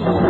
ධර්ම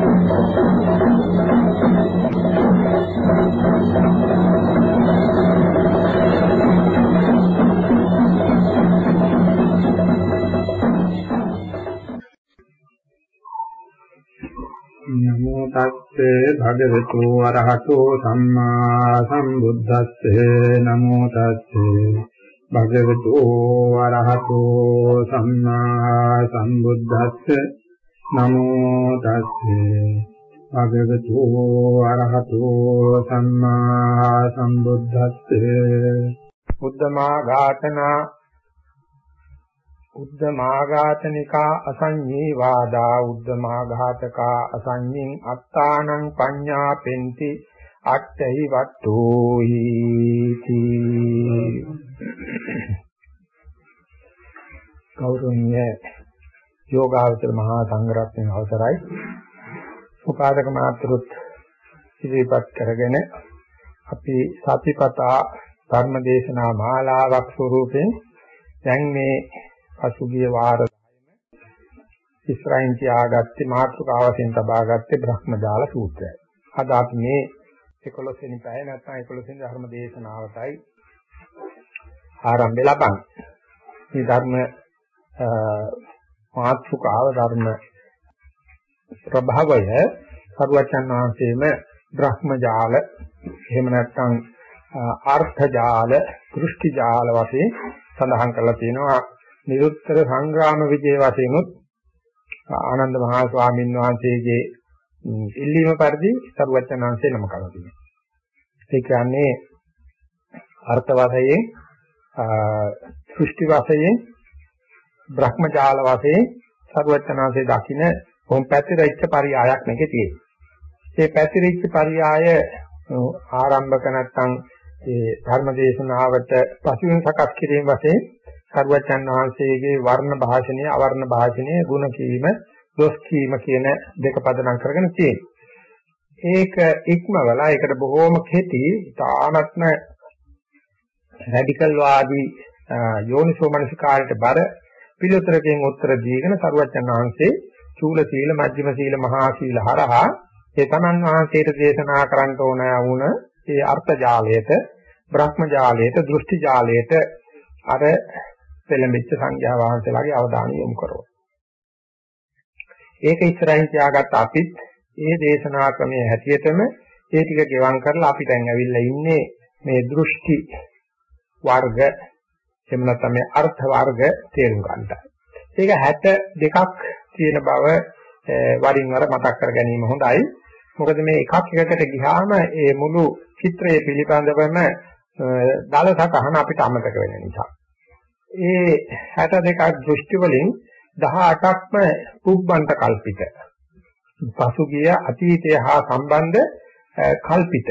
තස්සේ භගවතු අරහතෝ සම්මා සම්බුද්දස්සේ නමෝ තස්සේ භගවතු අරහතෝ සම්මා සම්බුද්දස්සේ නමෝ තස්සේ භගවතු අරහතෝ සම්මා සම්බුද්දස්සේ උද්දමා ඝාතනා උද්දමාඝාතනිකා අසඤ්ඤේ වාදා උද්දමාඝාතකා අසඤ්ඤින් අත්තානං පඤ්ඤාපෙන්ති අට්ඨහි වට්ටෝහි කෞරුණ්‍ය යෝගාවචර මහා සංඝරත්නයේ අවසරයි. උපාදක මාත්‍රුත් ඉදිරිපත් කරගෙන අපි සතිපතා ධර්මදේශනා මාලාවක් ස්වරූපයෙන් දැන් මේ පසුගිය වාර 10ම ඉස්රායින් තියාගත්තේ මාතෘකාව වශයෙන් තබාගත්තේ බ්‍රහ්මජාල සූත්‍රයයි. අද අපි මේ 11 වෙනි පැය නැත්නම් 11 වෙනි ධර්ම දේශනාවටයි ආරම්භය ලබන්නේ. මේ ධර්ම මාතෘකාව ධර්ම ප්‍රභාවය සරුවචන් වහන්සේම බ්‍රහ්මජාල එහෙම නැත්නම් අර්ථ ජාල, දෘෂ්ටි ජාල වශයෙන් සඳහන් කරලා තියෙනවා නිරුත්තර සංග්‍රාම විජේ වශයෙන් උත් ආනන්ද මහා ස්වාමීන් වහන්සේගේ ඉල්ලීම පරිදි සරුවචනාංශේ නම කරලා තියෙනවා. ඒ කියන්නේ අර්ථ වශයෙන් සෘෂ්ටි වශයෙන් බ්‍රහ්මජාල වශයෙන් සරුවචනාංශේ දකින්න කොම් පැතිරිච්ච පරියායක් මේකේ තියෙනවා. මේ පැතිරිච්ච පරියාය ආරම්භක නැත්තම් ඒ ධර්මදේශනාවට පසුවෙන් සකස් කිරීම වශයෙන් සරුවචන් වහන්සේගේ වර්ණ භාෂණය, අවර්ණ භාෂණය, ಗುಣ කීම, දොස් කීම කියන දෙක පදනම් කරගෙන තියෙනවා. ඒක ඉක්මවලා ඒකට බොහෝම කෙටි, තානත්ම රැඩිකල් වාදී යෝනිසෝ මනසිකාරයට බර පිළිතුරකින් උත්තර දීගෙන සරුවචන් වහන්සේ චූල සීල, මජ්ක්‍ධිම සීල, මහා සීල හරහා ඒ තමන් වහන්සේට දේශනා කරන්න ඕන වුණ ඒ අර්ථ ජාලයට, බ්‍රහ්ම ජාලයට, දෘෂ්ටි ජාලයට අර පෙළඹෙච්ච සංඝයා වහන්සේලාගේ අවධානය යොමු කරනවා. ඒක ඉස්සරහින් තියාගත්ත අපිත් ඒ දේශනා ක්‍රමයේ හැටියටම ඒ ටික ගෙවම් කරලා අපි දැන් ඇවිල්ලා ඉන්නේ මේ දෘෂ්ටි වර්ග එහෙම නැත්නම් මේ අර්ථ වර්ග තේරුම් ගන්නට. ඒක 62ක් තියෙන බව වරින් වර මතක් කර ගැනීම හොඳයි. මොකද මේ එකක් එකකට ගියාම ඒ මුළු චිත්‍රයේ පිළිබඳවම දල සටහන අපිට අමතක වෙන නිසා. ඒ 62ක් දෘෂ්ටි වලින් 18ක්ම පුබ්බන්ත කල්පිත. පසුගිය අතීතය හා සම්බන්ධ කල්පිත.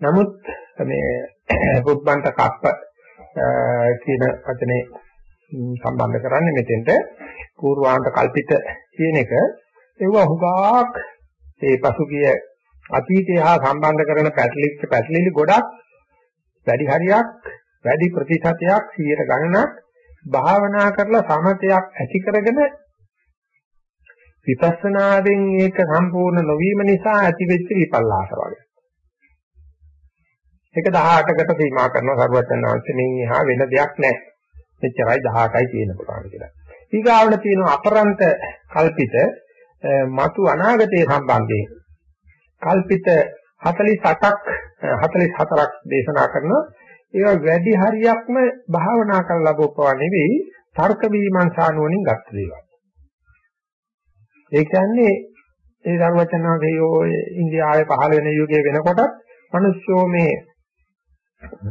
නමුත් මේ පුබ්බන්ත කප්ප කියන වචනේ සම්බන්ධ කරන්නේ මෙතෙන්ට පූර්වාන්ත කල්පිත කියන එක ඒව හුඟක් ඒ පසුගිය අතීතය හා සම්බන්ධ කරන පැටලිච්ච පැටලිලි ගොඩක් වැඩි හරියක් වැඩි ප්‍රතිශතයක් 100ට ගණනක් භාවනා කරලා සමතයක් ඇති කරගෙන විපස්සනාවෙන් ඒක සම්පූර්ණ නොවීම නිසා ඇතිවෙච්ච විපල්ලාස වගේ. ඒක 18කට සීමා කරන සරුවචන වහන්සේ මේ එහා වෙන දෙයක් නැහැ. මෙච්චරයි 18යි තියෙන පුළුවන් කියලා. ඊගාවල තියෙන අපරන්ත කල්පිත මතු අනාගතයේ සම්බන්ධයෙන් කල්පිත 48ක් 44ක් දේශනා කරනවා ඒවා වැඩි හරියක්ම භාවනා කරලා ලැබුවා නෙවෙයි තර්ක විමර්ශන නුවණින් ගත්ත දේවල්. ඒ කියන්නේ ඒ සර්වචනාගේ ඔය ඉන්දියාවේ පහළ වෙන යුගයේ වෙනකොටත් මිනිස්සෝ මේ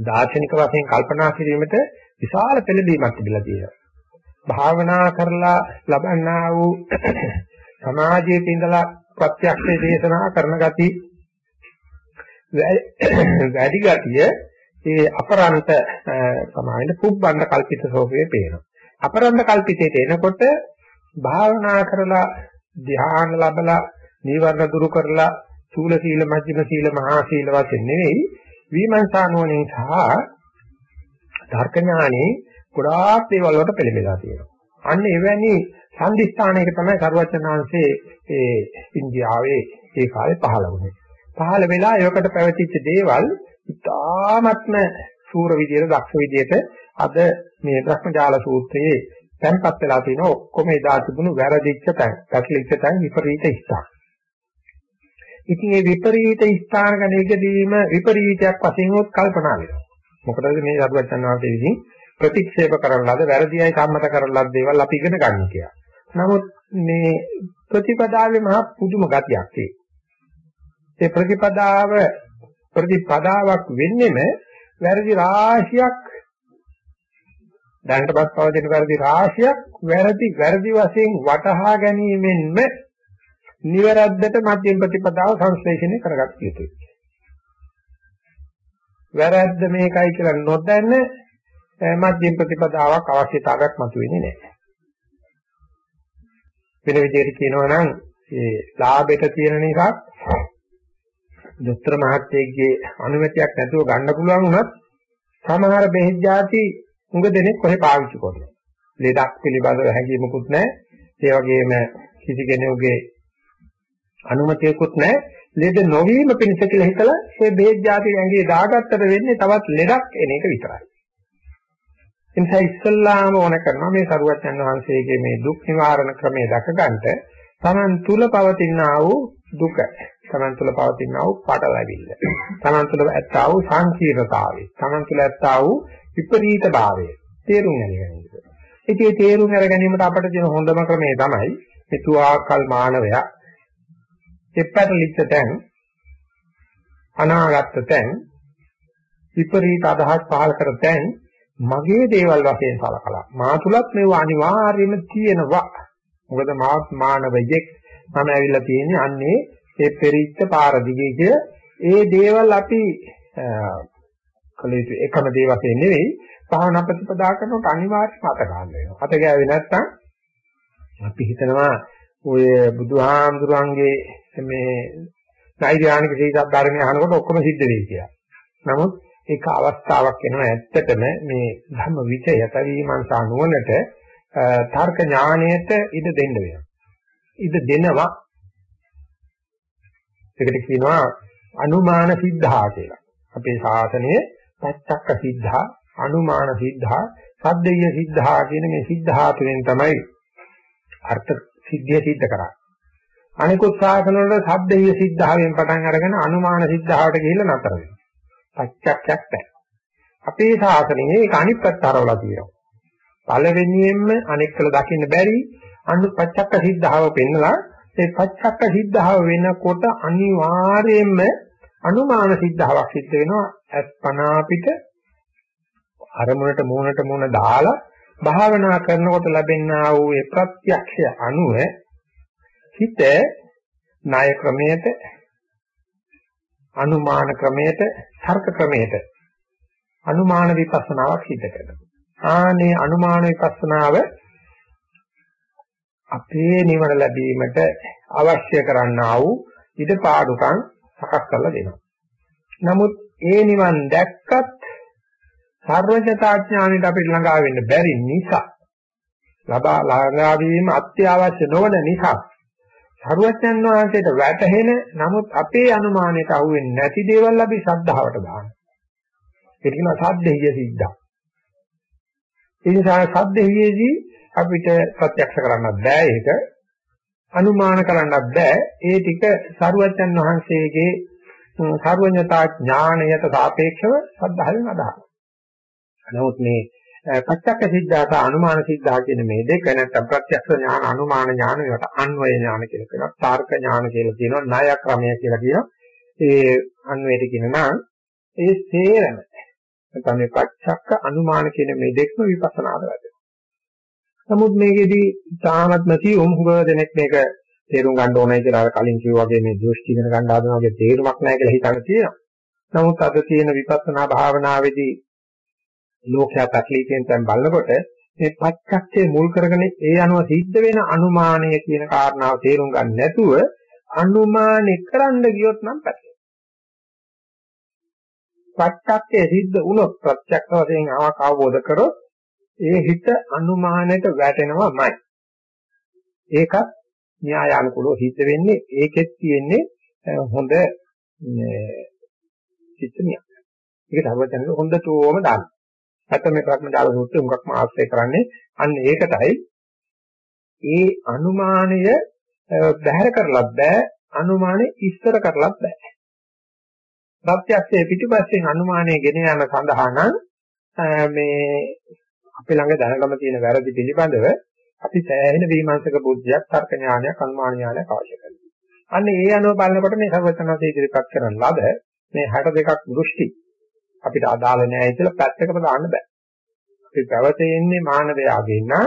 දාර්ශනික වශයෙන් කල්පනා කිරීමට විශාල පෙළඹීමක් තිබිලා තියෙනවා. භාවනා කරලා ලබන්නා වූ සමාජයේ ඉඳලා ප්‍රත්‍යක්ෂ දේශනා කරන ගති වැඩි ගතිය ඒ අපරන්ත සමාවෙන්න පුබ්බන්න කල්පිත ස්වභාවයේ පේනවා. අපරන්ත කල්පිතේට එනකොට භාවනා කරලා ධ්‍යාන ලැබලා නීවරණ දුරු කරලා සූල සීල මධ්‍යම සීල මහා සීල වශයෙන් නෙවෙයි විමර්ශනා නුවණින් සහ තර්ක ඥානෙ ගොඩාක් දේවල් වලට පෙළඹෙලා තියෙනවා. අන්න එවැනි සම්දිස්ථානයක තමයි කරුවචනාංශයේ ඒ ඉන්දියාවේ ඒ කාලේ පහළ වුණේ. පහළ වෙලා ඒකට පැවතිච්ච දේවල් ඉතාමත්ම සූර විදියට දක්ෂ විදියට අද මේ බ්‍රහ්මජාල සූත්‍රයේ තැන්පත් වෙලා තියෙන ඔක්කොම එදා තිබුණු වැරදිච්ච තැන්, පැටලිච්ච තැන් විපරීත ස්ථාන. ඉතින් මේ විපරීත ස්ථාන ගැන එකදීම විපරීතයක් වශයෙන් උත් කල්පනා වෙනවා. මොකටද මේ සරුවචන් වහන්සේ විසින් ප්‍රතික්ෂේප කරන ලද වැරදියයි සම්මත කරන ලද දේවල් අපි ඉගෙන ගන්න කියලා. නමුත් මේ ප්‍රතිපදාවේ මහා පුදුම ගතියක් තියෙනවා. ඒ ප්‍රතිපදාව ප්‍රතිපදාවක් වෙන්නෙම වැරදි රාශියක් දැනටපත් පවතින වැරදි රාශියක් වැරදි වැරදි වශයෙන් වටහා ගැනීමෙන්ම නිවැරද්දට මධ්‍යම ප්‍රතිපදාව සංශ්ලේෂණය කරගත යුතුයි. වැරද්ද මේකයි කියලා නොදැන මධ්‍යම ප්‍රතිපදාවක් අවශ්‍යතාවයක් මතුවෙන්නේ නැහැ. වෙන විදිහට කියනවා නම් ඒ ලාභයට තියෙන නිසා දොස්තර මහත්තයෙක්ගේ අනුමැතියක් නැතුව ගන්න පුළුවන් වුණත් සමහර බෙහෙත් ಜಾති උඟ දෙනෙක් කොහේ පාවිච්චි කරනවා. ලෙඩක් පිළිබඳව හැඟීමකුත් නැහැ. ඒ වගේම කිසි කෙනෙකුගේ අනුමතියකුත් නැහැ. ලෙඩ නොවීම පිණිස කියලා හිතලා මේ බෙහෙත් ಜಾති ඇඟේ දාගත්තට වෙන්නේ තවත් ලෙඩක් එන එක විතරයි. එනිසා ඉස්සල්ලාම ඕන කරනවා මේ සරුවත්යන් වහන්සේගේ මේ දුක් නිවාරණ ක්‍රමයේ දැක ගන්නට තමන් තුල පවතිනා වූ දුක තමන් තුළ පවතිනා වූ පාඩලැවිල්ල. තමන් තුළ ඇත්තා වූ සංකීර්ණතාවය. තමන් තුළ ඇත්තා වූ විපරීත භාවය. තේරුම් ගැනීම. ඉතින් ඒ තේරුම් අර ගැනීමට අපට තියෙන හොඳම ක්‍රමය තමයි මෙතුආකල් මානවයා එපැටලිච්ච තැන් අනාගත තැන් විපරීත අදහස් පහල කර තැන් මගේ දේවල් වශයෙන් සලකලා මා තුලත් මේව අනිවාර්යයෙන්ම තියෙනවා මොකද මා මානවයෙක් මම ඇවිල්ලා තියෙන්නේ අන්නේ ඒ පෙරිච්ච පාර දිගේ ඒ දේවල් අපි කළ යුතු එකම දේ වශයෙන් නෙවෙයි භාවනා ප්‍රතිපදා කරනකොට අනිවාර්යයෙන්ම අත ගන්න වෙනවා. අත ගෑවේ නැත්නම් අපි හිතනවා ඔය බුදුහාමුදුරන්ගේ මේ නෛර්යානික සීසත් ධර්මය අහනකොට ඔක්කොම සිද්ධ වෙයි කියලා. නමුත් ඒක අවස්ථාවක් වෙනවා ඇත්තටම මේ ධම්ම විචය යතවීමංසා නුවණට තර්ක ඥාණයට ඉඩ දෙන්න වෙනවා. ඉඩ දෙනවා ඒකට කියනවා අනුමාන සිද්ධා කියලා. අපේ ශාසනයේ පච්චක්ක සිද්ධා, අනුමාන සිද්ධා, සද්දේය සිද්ධා කියන මේ සිද්ධා තුනෙන් තමයි අර්ථ සිද්ධිය සිද්ධ කරන්නේ. අනිකුත් ශාසන වල සද්දේය සිද්ධාවෙන් පටන් අරගෙන අනුමාන සිද්ධාවට ගිහිල්ලා නතර වෙනවා. පච්චක්කයක් නැහැ. අපේ ශාසනයේ ඒක අනිත් පැත්ත හරවලා තියෙනවා. පළවෙනියෙන්ම අනෙක්කල දකින්න බැරි අනු පච්චක්ක සිද්ධාව පෙන්නලා ඒ පච්චක්ක සිද්ධාව වෙනකොට අනිවාර්යයෙන්ම අනුමාන සිද්ධාවක් සිද්ධ වෙනවා අස්පනා පිට අරමුණට මූණට මූණ දාලා භාවනා කරනකොට ලැබෙනා වූ ඒ ප්‍රත්‍යක්ෂය අනුව හිත ණය ක්‍රමයට අනුමාන ක්‍රමයට තර්ක ක්‍රමයට අනුමාන විපස්සනාවක් සිද්ධ කරනවා. ආනේ අනුමාන විපස්සනාව අපේ නිවන ලැබීමට අවශ්‍ය කරන්නා වූ ඉදපාඩුකම් සකස් කරලා දෙනවා. නමුත් ඒ නිවන් දැක්කත් සර්වඥතා ඥාණයට අපිට ළඟා වෙන්න බැරි නිසා ලබා ළඟා වීම අත්‍යවශ්‍ය නොවන නිසා සර්වඥන් වහන්සේට වැටහෙන නමුත් අපේ අනුමානයට අහුවෙන්නේ නැති දේවල් අපි ශ්‍රද්ධාවට දානවා. ඒක කියනවා සද්දෙහිය සිද්ධා. ඒ නිසා සද්දෙහියේදී අපිට ප්‍රත්‍යක්ෂ කරන්නත් බෑ ඒක. අනුමාන කරන්නත් බෑ. ඒ ටික සරුවච්චන් වහන්සේගේ සර්වඥතා ඥාණයට සාපේක්ෂව සද්ධායෙන් අදහනවා. නමුත් මේ පච්චක්ක සිද්ධාත අනුමාන සිද්ධා කියන මේ දෙක නැත්නම් ප්‍රත්‍යක්ෂ ඥාන අනුමාන ඥාන වලට අන්වය ඥාන කියලා කියනවා. තාර්ක ඥාන කියලා කියනවා. ණය ක්‍රමය කියලා කියනවා. ඒ අන්වයට කියනවා ඒ සේරම නැත්නම් මේ පච්චක්ක අනුමාන කියන මේ දෙකම විපස්සනාද වැඩ. නමුත් මේකෙදී තාමත්ම තියුම් හුඟ දෙනෙක් මේක තේරුම් ගන්න ඕනයි කියලා අර කලින් කිව්වා වගේ මේ දෘෂ්ටි ඉගෙන ගන්න ආදම වගේ තේරුමක් නැහැ කියලා හිතන තියෙනවා. නමුත් අද තියෙන විපස්සනා භාවනාවේදී ලෝකයා පැටලීකෙන් දැන් බලනකොට මේ පච්චක්කේ මුල් කරගෙන ඒ අනුව සිද්ධ වෙන අනුමානය කියන කාරණාව තේරුම් ගන්න නැතුව අනුමානෙ කරන්න ගියොත් නම් පැටලෙනවා. පච්චක්කේ සිද්ධ වුණොත් ප්‍රත්‍යක්ෂ වශයෙන් ආවක් අවබෝධ කරොත් ඒ හිත අනුමානයට වැටෙනවමයි. ඒකත් න්‍යායානුකූලව සිද්ධ වෙන්නේ ඒකෙත් තියෙන්නේ හොඳ චිත්තනියක්. ඒක ධර්මචන්ද හොඳටම දාන්න. නැත්නම් මේ ප්‍රඥාල සූත්‍රය උඟක්ම ආශ්‍රය කරන්නේ අන්න ඒකටයි. ඒ අනුමානය බැහැර කරලත් බෑ අනුමානෙ ඉස්තර කරලත් බෑ. ප්‍රත්‍යක්ෂයේ පිටිපස්සෙන් අනුමානය ගෙන යන සඳහා නම් මේ අපේ ළඟ දැනගම තියෙන වැරදි පිළිබඳව අපි සෑහෙන විමර්ශක බුද්ධියක් තර්ක ඥානයක් අනුමාන ඥානයක් අවශ්‍ය කරනවා. අන්න ඒ අනුව බලනකොට මේ සර්වඥාන්සේ ඉදිරිපත් කරන ලද මේ 62ක් දෘෂ්ටි අපිට අදාළ නැහැ කියලා පැත්තකට දාන්න බෑ. අපි පැවතෙන්නේ මානවයාගෙන් නා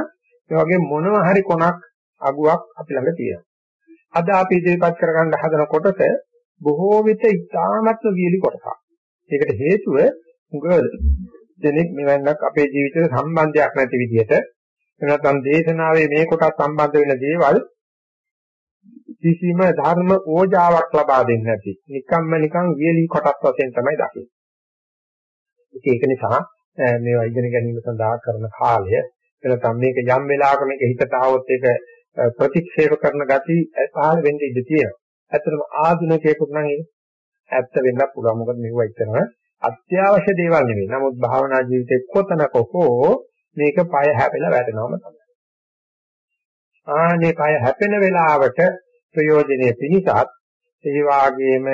ඒ වගේ මොනවා හරි කොනක් අගුවක් අපි ළඟ තියෙනවා. අද අපි ඉදිරිපත් කරගන්න හදන කොටස බොහෝ විට ඉතාමත්ම වියලි කොටසක්. ඒකට හේතුව මුග දෙනෙක් මෙවන්නක් අපේ ජීවිතේ සම්බන්ධයක් නැති විදිහට එනනම් දේශනාවේ මේ කොටස් සම්බන්ධ වෙන දේවල් කිසිම ධර්ම ඕජාවක් ලබා දෙන්නේ නැති. නිකම්ම නිකං වියලි කොටස් වශයෙන් තමයි දකින්නේ. ඒක නිසා මේවා ඉගෙන ගැනීම සඳහා කරන කාලය එනනම් මේක යම් වෙලාවක මේක හිතට આવොත් ඒක ප්‍රතික්ෂේප කරන gati පහළ වෙන්න ඉඩ තියෙනවා. ඇත්තටම ආධුනිකයෙකුට නම් ඒක ඇත්ත වෙන්න පුළුවන්. මොකද මේවා ඉතනම අත්‍යවශ්‍ය දේවල් නෙවෙයි. නමුත් භාවනා ජීවිතේ කොතනක හෝ මේක পায় හැපෙලා වැටෙනවම තමයි. ආනේ পায় හැපෙන වෙලාවට ප්‍රයෝජනෙ පිණිසත් ඒ වාගේම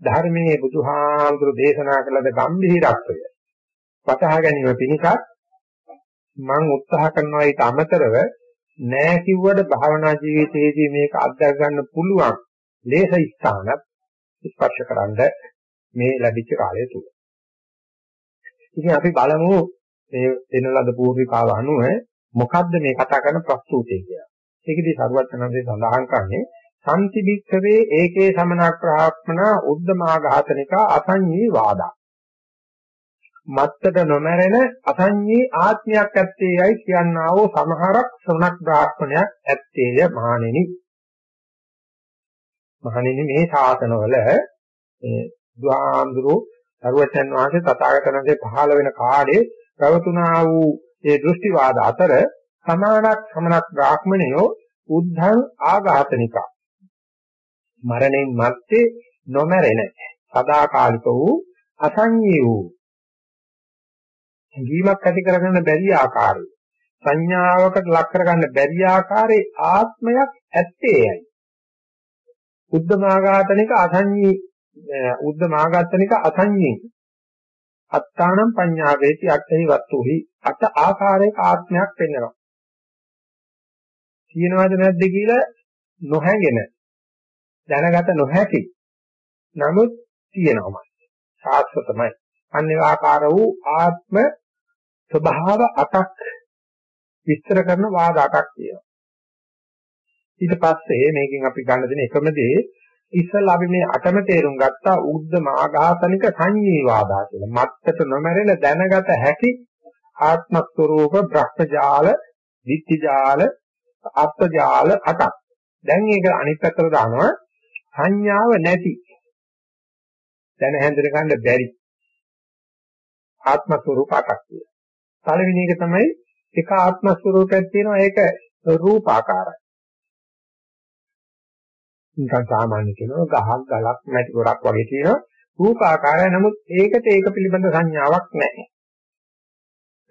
ධර්මයේ බුදුහාමුදුරු දේශනා කළද ගැඹිරත්වය වටහා ගැනීම පිණිසත් මම උත්සාහ කරනවා ඊට අමතරව නෑ කිව්වට භාවනා ජීවිතයේදී මේක අත්දැක ගන්න පුළුවන් ලේස ස්ථානත් ස්පර්ශ මේ ලැබිච්ච කාලය තුල. ඉතින් අපි බලමු මේ දෙන ලද පූර්විකාව අනුව මොකද්ද මේ කතා කරන ප්‍රස්තුතිය කියලා. ඒකදී සරුවචනන්සේ සඳහන් කරන්නේ සම්තිබික්කවේ ඒකේ සමනක් ප්‍රාප්මනා උද්දමාඝාතනිකා අසඤ්ඤී වාදා. මත්තට නොමැරෙන අසඤ්ඤී ආත්මයක් ඇත්තේයයි කියනා වූ සමහරක් ශ්‍රණක් බ්‍රාහ්මණයක් ඇත්තේය මහණෙනි. මහණෙනි මේ ශාසනවල මේ දුආඳුරු සරුවචන් වහන්සේ තථාගතයන්ගේ පහළ වෙන කාලේ ප්‍රවතුනා වූ ඒ දෘෂ්ටිවාද අතර සමානක් සමනක් බ්‍රාහ්මණයෝ උද්ධං ආඝාතනිකා. මරණයෙන් මත්තේ නොමැරෙන සදාකාලික වූ අසංඤී වූ ජීවයක් ඇති කරගන්න බැරි ආකාරය. සංඥාවකට ලක් කරගන්න බැරි ආකාරයේ ආත්මයක් ඇත්තේයයි උද්දමාඝාතනික අසංඤී උද්දමාඝාතනික අසංඤී අත්තානම් පඤ්ඤා වේති අට්ඨහි වත්තුහි අට ආකාරයක ආත්මයක් වෙන්නවා. කියනවාද නැද්ද කියලා නොහැගෙන දැනගත නොහැකි. නමුත් තියෙනවමයි. සාස්වතමයි. අන්නේ ආකාර වූ ආත්ම ස්වභාව අටක් විස්තර කරන වාද අටක් තියෙනවා. ඊට පස්සේ මේකෙන් අපි ගන්න දෙන එකම දේ ඉස්සලා අපි මේ අටම තේරුම් ගත්තා උද්ද මාඝාසනික සංජීවාදා කියලා. මත්තට නොමැරෙන දැනගත හැකි ආත්ම ස්වરૂප භ්‍රෂ්ටජාල, විත්තිජාල, අත්ජාල අටක්. දැන් ඒක අනිත් පැත්තට දානවා සංඥාව නැති. දැන හැඳින ගන්න බැරි. ආත්ම ස්වરૂප අටක් කියලා. පළවෙනි එක තමයි එක ආත්ම ස්වરૂපයක් තියෙනවා ඒක රූපාකාරයි. නිකන් සාමාන්‍ය කියනවා ගහක් ගලක් මැටි ගොඩක් වගේ තියෙනවා රූපාකාරය නමුත් ඒකට ඒක පිළිබඳ සංඥාවක් නැහැ.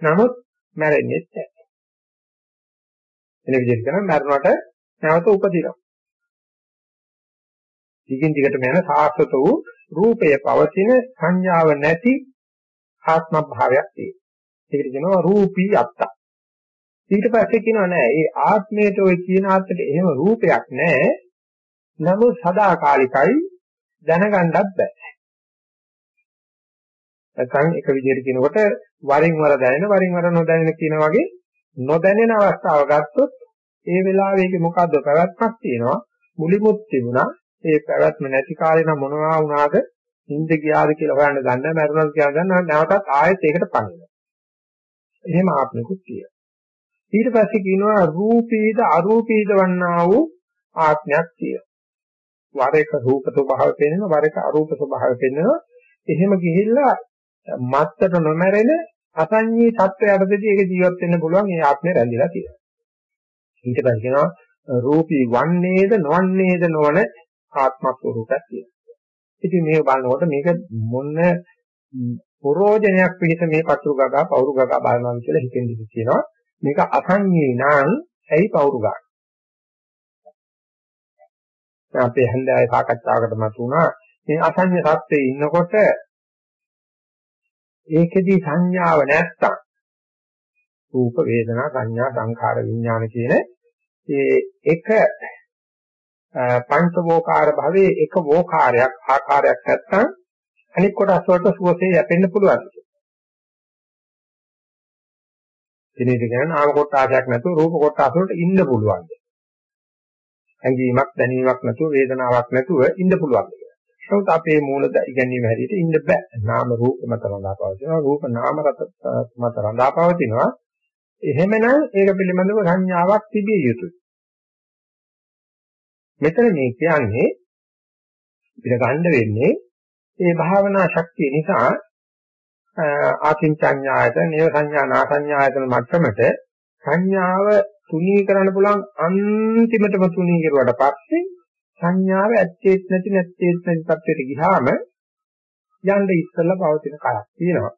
නමුත් මැරෙන්නේ නැහැ. එන විදිහට කරන මරණයට නැවත උපදිනවා. ටිකින් ටිකට යන සාස්වත වූ රූපය පවතින සංඥාව නැති ආත්ම භාවයක් තියෙනවා. ඒකට කියනවා රූපී අත්තා. ඊට පස්සේ කියනවා නෑ ඒ ආත්මයට ওই කියන ආත්මයට එහෙම රූපයක් නෑ. නමුත් සදාකාලිකයි දැනගන්නත් බෑ. නැත්නම් එක විදිහට කියනකොට වරින් වර දැනෙන වරින් වර නොදැනෙන කියන වගේ නොදැනෙන අවස්ථාව ගත්තොත් ඒ වෙලාවේ ඒක මොකද්ද පැවැත්මක් තියෙනවා? මුලිමුත් තිබුණා. ඒ පැවැත්ම නැති කාලේ නම් මොනවා වුණාද? හින්ද ගියාද කියලා හොයන්න දන්නේ නැහැ මරුණාද කියලා දන්නේ නැවතත් ආයෙත් ඒකට පණිනවා එහෙම ආත්මිකුත් කියනවා. ඊට පස්සේ කියනවා රූපීද අරූපීද වන්නා වූ ආත්මයක් කියනවා වර එක රූප ස්වභාවය පෙන්වනවා වර එක අරූප ස්වභාවය පෙන්වනවා එහෙම ගිහිල්ලා මත්තට නොමැරෙන අසංඤී තත්ත්වයකදී ඒක ජීවත් වෙන්න පුළුවන් ඒ ආත්මය රැඳිලා තියෙනවා. ඊට පස්සේ කියනවා රූපී වන්නේද නොවන්නේද නොවන ආත්ම ස්වરૂපයක් තියෙනවා. ඉතින් මේක බලනකොට මේක මොන ප්‍රෝජනයක් පිළිස මේ පතුරු ගගා පවුරු ගගා බලනවා කියලා හිතෙන්දි කියනවා. මේක අසංඤී නම් ඇයි පවුරු ගන්න? අපේ හන්දෑවේ සාකච්ඡාවකට මතුණා මේ අසංඤ සත්‍යයේ ඉන්නකොට ඒකෙදි සංඥාව නැත්තම් රූප වේදනා සංඥා සංඛාර විඥාන කියන ඒ එක පංචවෝකාර භවයේ එක වෝකාරයක් ආකාරයක් නැත්තම් අනිත් කොටස් වලට සුවසේ යැපෙන්න පුළුවන්. දිනේ දිගන නාම කොටාසයක් නැතුව රූප කොටාස වලට ඉන්න පුළුවන්. ඇඟීමක් දැනීමක් නැතුව වේදනාවක් නැතුව ඉන්න පුළුවන්. නමුත් අපේ මූල ඉගැන්වීම හැටියට ඉන්න බෑ. නාම රූප මත රඳා පවතිනවා. රූප නාම රත මත රඳා පවතිනවා. එහෙමනම් ඒක පිළිබඳව සංඥාවක් තිබිය යුතුයි. මෙතන මේ කියන්නේ පිට ගන්න වෙන්නේ මේ භාවනා ශක්තිය නිසා ආකින්චඤ්ඤායතන, නේව සංඥා, නාසඤ්ඤායතන මට්ටමට සංඥාව තුනී කරන්න පුළුවන් අන්තිමටම තුනී කරුවාට පස්සේ සංඥාව ඇත්තේත් නැති නැත්තේත් නැති තත්ත්වයට ගියාම යන්න ඉස්සෙල්ලා පවතින කයක් තියෙනවා.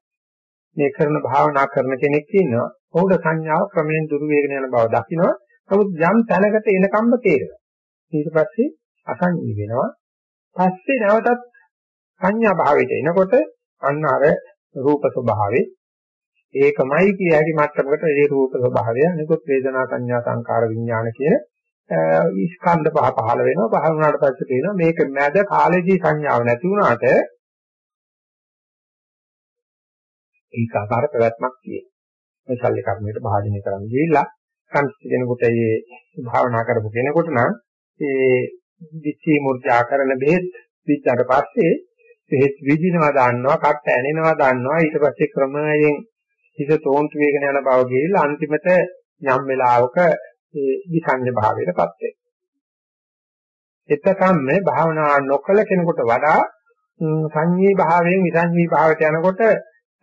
මේ කරන භාවනා කරන කෙනෙක් ඉන්නවා. ඔහුට සංඥාව ක්‍රමයෙන් දුරු වේගන යන බව දකිනවා. නමුත් යම් තැනකට එනකම්ම තේරෙනවා. ඊට පස්සේ අසංඥී වෙනවා. පස්සේ නැවතත් සංඥා භාවයට එනකොට අන්න අර රූප ස්වභාවේ ඒකමයි කිය හැකි මට්ටමකට ඒ රූප ස්වභාවය අනිකුත් වේදනා සංඥා සංකාර විඥාන කියන ස්කන්ධ පහ පහළ වෙනවා පහළ වුණාට පස්සේ තේනවා මේක මැද කාලේදී සංඥාව නැති වුණාට ඒකාකාර ප්‍රවැත්මක් තියෙනවා. මේ ශල්‍ය කර්මයට භාජනය කරන්න ගිහිල්ලා කම්ස්ති කෙනෙකුට මේ භාවනා කරපු කෙනෙකුට නම් ඒ දිච්චි මුර්ජා කරන බෙහෙත් පිටට පස්සේ බෙහෙත් විදිනවා දාන්නවා කට ඇනෙනවා දාන්නවා ඊට පස්සේ ක්‍රමයෙන් හිත තෝන්තු වේගන යන බව ගිහිල්ලා අන්තිමට යම් වෙලාවක ඒ විසංජ භාවයටපත් වෙනවා. එතකම් මේ භාවනා නොකල කෙනෙකුට වඩා සංඤී භාවයෙන් විසංඤී භාවයට යනකොට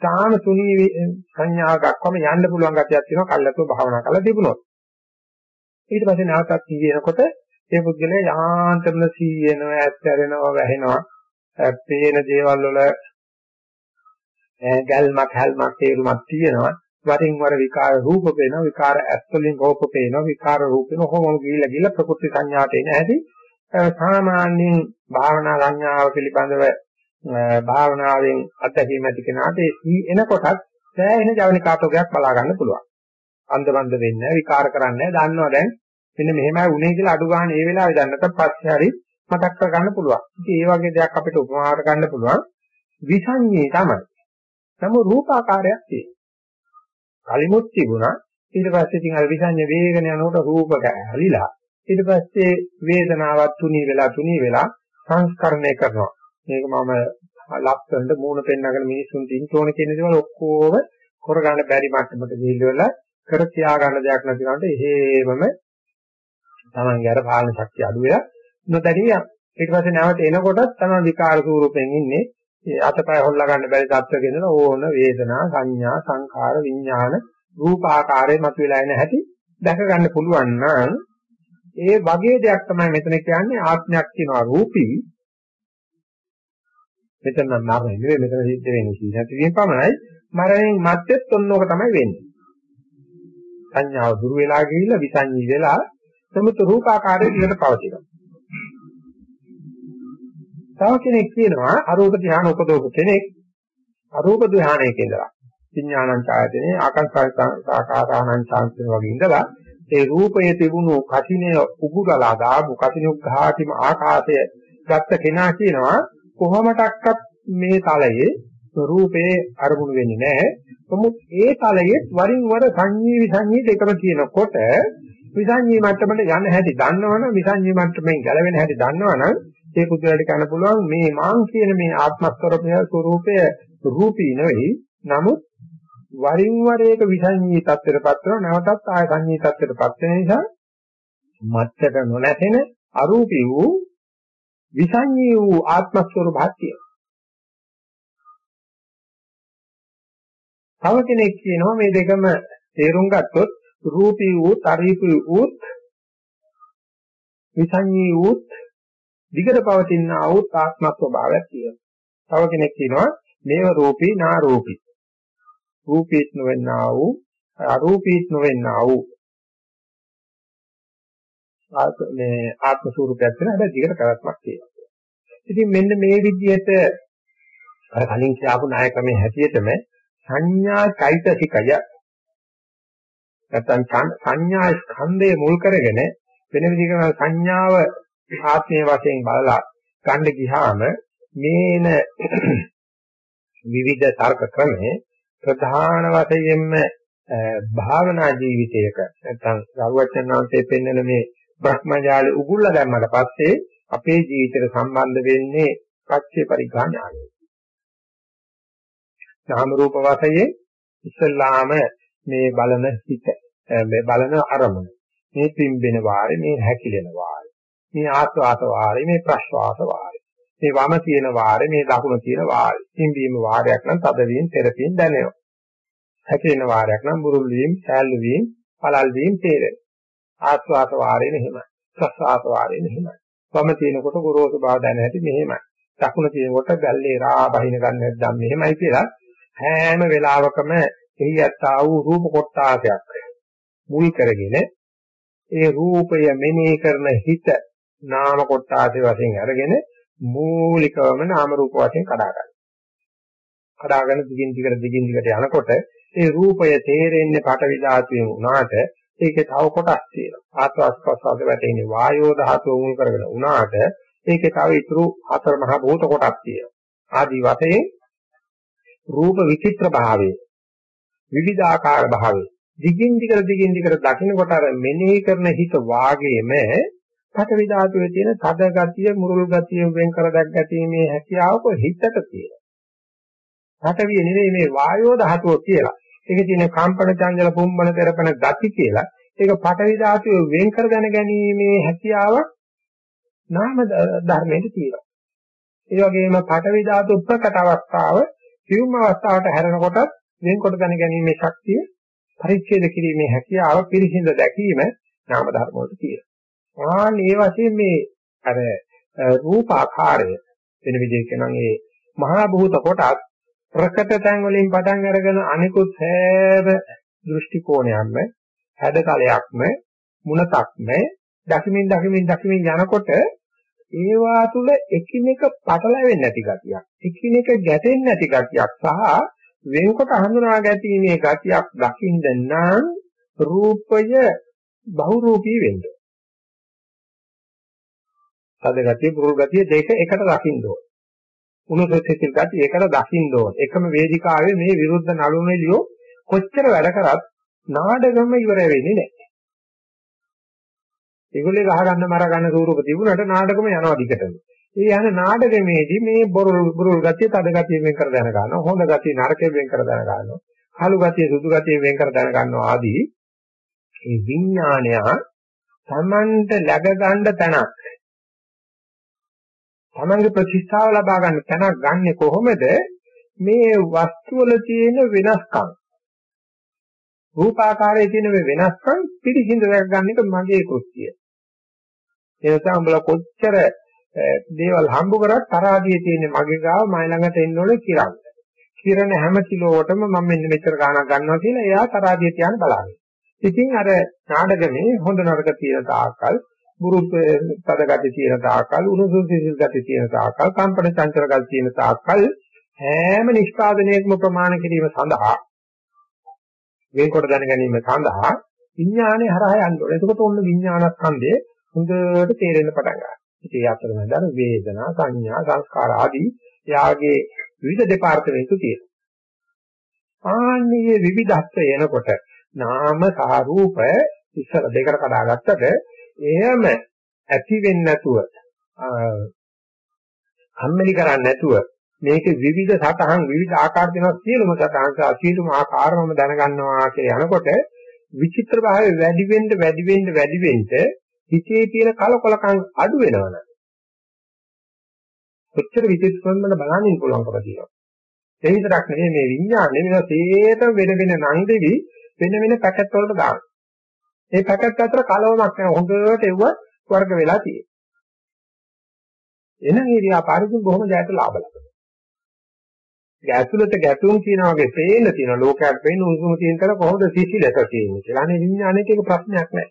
තාම තුනී සංඥාව දක්වම යන්න පුළුවන් ගතියක් තියෙනවා කල්ලාතෝ භාවනා කරලා තිබුණොත්. ඊට පස්සේ නැවතත් කියනකොට ඒ පුද්ගලයා යාන්ත්‍රණ සීයනවා ඇත්තරෙනවා වැහෙනවා පේන දේවල් වල ගැල්මක් හැල්මක් තේරුමක් තියෙනවා වරින් වර විකාර රූප පේනවා විකාර ඇස්වලින් රූප පේනවා විකාර රූප වෙන කොහොමද ගිහිල්ලා ගිහිල්ලා ප්‍රකෘති සංඥාට එන හැටි සාමාන්‍යයෙන් භාවනා සංඥාව පිළිබඳව භාවනාවෙන් අත්දැකීම ඇති කෙනාට ඒ සී එනකොටත් සෑහෙන ජවනිකාතෝගයක් බලා ගන්න පුළුවන්. අන්දබන්ද වෙන්නේ විකාර කරන්නේ දන්නවා දැන් මෙන්න මෙහෙමයි උනේ කියලා අඩු ගන්න ඒ වෙලාවේ දැන්නත් පස්සේ හරි මතක් කර ගන්න පුළුවන්. ඉතින් ඒ වගේ දෙයක් අපිට උපමාවට ගන්න පුළුවන්. විසංඤේ තමයි. නමුත් රූපාකාරයක් තියෙනවා. කලිමුත් තිබුණා. ඊට පස්සේ ඉතින් අර විසඤ්ඤ වේගන යනකොට රූපක ඇලිලා ඊට පස්සේ වේදනාවක් තුනී වෙලා තුනී වෙලා සංස්කරණය කරනවා. මේක මම ලක්ෂණයට මූණ පෙන්නගෙන මිනිස්සුන්ට ඉන්ටෝන කියන දේවල් ඔක්කොම කරගන්න බැරි මට්ටමට ගිහිල්ලා කර තියා ගන්න දෙයක් නැතිවට එහෙමම තමන්ගේ අර පාලන ශක්තිය අඩු වෙලා නොදැනී යනවා. ඊට පස්සේ නැවත එනකොටත් තමයි විකාර ස්වරූපයෙන් ඉන්නේ. ඒ අතපය හොල්ලා ගන්න බැරි තත්ත්වයක ඉඳලා ඕන වේදනා සංඥා සංඛාර විඥාන රූප ආකාරයේ මතුවලා එන හැටි දැක ගන්න පුළුවන් නම් ඒ වගේ දෙයක් තමයි මෙතන කියන්නේ ආත්මයක් කියනවා රූපී. මෙතන නම් මරණය නෙවෙයි මෙතන සිද්ධ වෙන්නේ සීනතියෙන් පමණයි. මරණයෙන් මැත්තේත් ඔන්නෝක තමයි වෙන්නේ. සංඥාව දුර වෙලා ගිහිල්ලා විසංජී වෙලා සමුතු රූපාකාරයේ ඉඳලා පවතිනවා. තව කෙනෙක් කියනවා අරූප ධ්‍යාන උපදවපු කෙනෙක් අරූප ධ්‍යානයක ඉඳලා විඥානං ඡායතනේ ආකාසාකාරාණං ඡාන්තන වගේ ඉඳලා ඒ රූපයේ තිබුණු කසිනේ උගුරලා දාපු කසිනුග්ඝාතිම ආකාශය ගත්ත කෙනා කියනවා කොහොමඩක්වත් මේ තලයේ රූපේ අරමුණු වෙන්නේ නැහැ. නමුත් ඒ තලයේ වරින් වර සංඤී විසංඤී දෙකම තියෙනකොට විසංඤී මට්ටමට යන හැටි දන්නවනම් විසංඤී මට්ටමෙන් ගැලවෙන හැටි දන්නවනම් ඒ පුදුරට කියන්න පුළුවන් මේ මාං කියන මේ ආත්මස්වරූපය ස්වરૂපය රූපී නෙවෙයි නමුත් වරින් වර ඒක විසංඤී තත්ත්වයටපත් කරන නැවතත් ආය සංඤී තත්ත්වයටපත් වෙන නිසා මත්තක නොනැසෙන අරූපී වූ විසංඤී වූ ආත්මස්වරූපයක් තියෙනවා. තව කෙනෙක් කියනවා මේ දෙකම තේරුම් ගත්තොත් රූපී වූ, තරීපී වූ, විසංඤී වූ, දිගට පවතින ආ ආත්ම ස්වභාවයක් තියෙනවා. තව කෙනෙක් කියනවා මේව රූපී නා රූපී. රූපීත් නොවෙන්නා වූ, අරූපීත් නොවෙන්නා වූ මේ ආත්ම ස්වરૂපයක් වෙන හැබැයි දිගට පැවැත්මක් තියෙනවා. ඉතින් මෙන්න මේ විදිහට අර කලින් කියපු නාය ක්‍රමයේ හැටියටම සංඥා චෛතසිකය නැත්නම් සංඥා ස්කන්ධය මුල් කරගෙන වෙන විදිහකට සංඥාව ආත්මයේ වශයෙන් බලලා ගන්න ගියාම මේන විවිධ තර්ක ක්‍රමේ ප්‍රධාන වශයෙන්ම භාවනා ජීවිතයක නැත්නම් රවචනාංශයේ පෙන්වන මේ බ්‍රහ්මජාලේ උගුල්ලා දැම්මට පස්සේ අපේ ජීවිතයට සම්බන්ධ වෙන්නේ පච්චේ පරිඥානයි. නාම රූප වශයෙන් ඉස්සල්ලාම මේ බලන හිත මේ බලන අරමුණ මේ පිම්බෙන වාරේ මේ හැකිලෙන වාරේ මේ ආස්වාස වාරේ මේ ප්‍රශ්වාස වාරේ මේ වම තියෙන වාරේ මේ දකුණ තියෙන වාරේ පිම්බීම වාරයක් නම් තදවීම තෙරපීම් දැනෙනවා. හැකිලෙන වාරයක් නම් බුරුල් වීම සෑල්ලු වීම පළල් වීම තේරෙනවා ආස්වාස වාරේ මෙහෙමයි ප්‍රශ්වාස වාරේ මෙහෙමයි වම තියෙනකොට ගොරෝසු බව දැන ඇති මෙහෙමයි. දකුණ තියෙනකොට ගල්ලේ රා බහින ගන්න නැත්නම් මෙහෙමයි කියලා හැම වෙලාවකම එහි යත්තා වූ රූප කොටාසයක් මුල් කරගෙන ඒ රූපය මෙනෙහි කරන හිත නාම කොටාසේ වශයෙන් අරගෙන මූලිකවම නාම රූප වශයෙන් කඩා ගන්න. කඩාගෙන දිගින් දිගට දිගින් දිගට යනකොට ඒ රූපය තේරෙන්නේ පටවි ධාතුවෙන් උනාට ඒකේ තව කොටස් තියෙනවා. ආස්වාස් ප්‍රසවාස වැටෙන්නේ වායෝ ධාතුව මුල් කරගෙන උනාට ඒකේ තව ඉතුරු හතර මහ භූත කොටස් තියෙනවා. ආදි වශයෙන් රූප විචිත්‍ර භාවයේ විවිධාකාර භාවයේ දිගින් දිගට දිගින් දිගට දකින්නකොට අර මෙනෙහි කරන හිත වාගේම පඨවි ධාතුවේ තියෙන තද ගතිය මුරුල් ගතිය වෙන් කර දැක්ගැතීමේ හැකියාව හිතට තියෙනවා. පඨවිය නෙවෙයි මේ වායෝ ධාතුව කියලා. ඒකේ තියෙන කම්පන චංචල පුම්බන තෙරපන ගති කියලා. ඒක පඨවි ධාතුවේ වෙන් කර දැන ගැනීමේ හැකියාව නාම ධර්මයේ තියෙනවා. ඒ වගේම පඨවි ධාතු ප්‍රකට අවස්ථාව සියුම් අවස්ථාවට හැරෙනකොට වෙන්කොට දැන ගැනීමේ ශක්තිය පරිච්ඡේද කිරීමේ හැකියාව පිරිසිඳ දැකීම නාම ධර්ම වලට තියෙනවා. ආන් මේ වශයෙන් මේ අර රූප ආකාරය වෙන විදිහකින් නම් ඒ මහා භූත කොටස් ප්‍රකට තැන් වලින් පටන් අරගෙන අනිකුත් හැම දෘෂ්ටි කෝණයක්ම හැඩතලයක්ම මුණතක්ම දකිමින් දකිමින් දකිමින් යනකොට ඒවා තුල එකිනෙක පටලැවෙන්නේ නැති ගතියක් එකිනෙක ගැටෙන්නේ නැති ගතියක් සහ වෙන්කොට හඳුනා ගැනීමේ ගතියක් දකින්න නම් රූපය බහුරූපී වෙන්න. සද ගතිය පුරුල් ගතිය දෙක එකට දකින්න ඕන. උණුසුසිතිල් ගතිය එකට දකින්න ඕන. එකම වේදිකාවේ මේ විරුද්ධ නළුනෙලියෝ කොච්චර වැඩ කරත් නාඩගම ඉවර වෙන්නේ නැහැ. ඒගොල්ලේ ගහ ගන්න මර ගන්න ස්වරූප තිබුණාට නාඩගම යනවා දිගටම. ඒ යන නාටකයේදී මේ බොරුල් බුරුල් ගතිය තද ගතිය වෙන් කර දැන ගන්නවා. හොඳ ගතිය නරකයෙන් වෙන් කර දැන ගන්නවා. කළු ගතිය සුදු ගතිය වෙන් කර දැන ගන්නවා ආදී මේ විඥානය තමන්ට läග ගන්න තැනක්. තමන්ගේ ප්‍රතිස්ථාව ලබා ගන්න තැනක් ගන්නෙ කොහොමද? මේ වස්තු වල තියෙන වෙනස්කම්. රූපාකාරයේ තියෙන මේ වෙනස්කම් පිළිසිඳ දැක ගන්න එක මගේ කෘත්‍යය. ඒ නිසා උඹලා කොච්චර දේවල් හම්බ කරත් තරහදියේ තියෙන මගේ ගාව මයි ළඟට එන්න ඕනේ කිරන්න. කිරණ හැම කිලෝවටම මම මෙන්න මෙච්චර ගාණක් ගන්නවා කියලා එයා තරහදිය තියන බලන්නේ. ඉතින් අර නාඩගමේ හොඳ නරක තියෙන තාක්කල් බුරුත් පදගති තියෙන තාක්කල් උණුසුම් සිසිල් ගති තියෙන තාක්කල් කම්පන චංචල ගති තියෙන තාක්කල් හැම නිෂ්පාදනයකම ප්‍රමාණ කිරීම සඳහා වෙන්කොට දැන ගැනීම සඳහා විඥානේ හරහා යන්න ඕනේ. එතකොට ඔන්න විඥානස්කන්ධය හොඳට තේරෙන්න පටන් ගන්නවා. ඉතින් ඒ අතරමැද අර වේදනා, සංඥා, සංස්කාර ආදී යාගේ විවිධ දෙපාර්තමේන්තු තියෙනවා. ආන්නේ විවිධත්වය එනකොට නාම සහ රූප ඉස්සර දෙකට කඩාගත්තට එහෙම ඇති වෙන්නේ නැතුව අම්මලි කරන්නේ නැතුව මේකේ විවිධ සතහන් විවිධ ආකාර දෙනවා සියලුම සතහන් සහ සියලුම ආකාරවම දැනගන්නවා කියලා යනකොට විචිත්‍ර භාවය වැඩි වෙන්න වැඩි වෙන්න වැඩි වෙන්න හිතේ තියෙන කලකොලකම් අඩු වෙනවනේ. කොච්චර විචිත්‍රවම බලන්න පුළුවන්කම තියෙනවා. ඒ විතරක් නෙමෙයි මේ විඥානේ මේවා තේතම වෙන වෙන නම් දෙවි වෙන වෙන පැකට් වලට දානවා. මේ පැකට් අතර කලවමක් නැහැ. හොඳට එව්ව වර්ග වෙලා තියෙනවා. එහෙනම් ඒ ව්‍යාපාරිකුන් බොහොම ජයට ලාභ ලබනවා. ඇතුළත ගැටුම් කියනා වගේ පේන්න තියෙන ලෝකයක් පේන උණුසුම තියෙන තර කොහොමද සිසිලස තියෙන්නේ කියලා. අනේ විඥානයේ ඒක ප්‍රශ්නයක් නැහැ.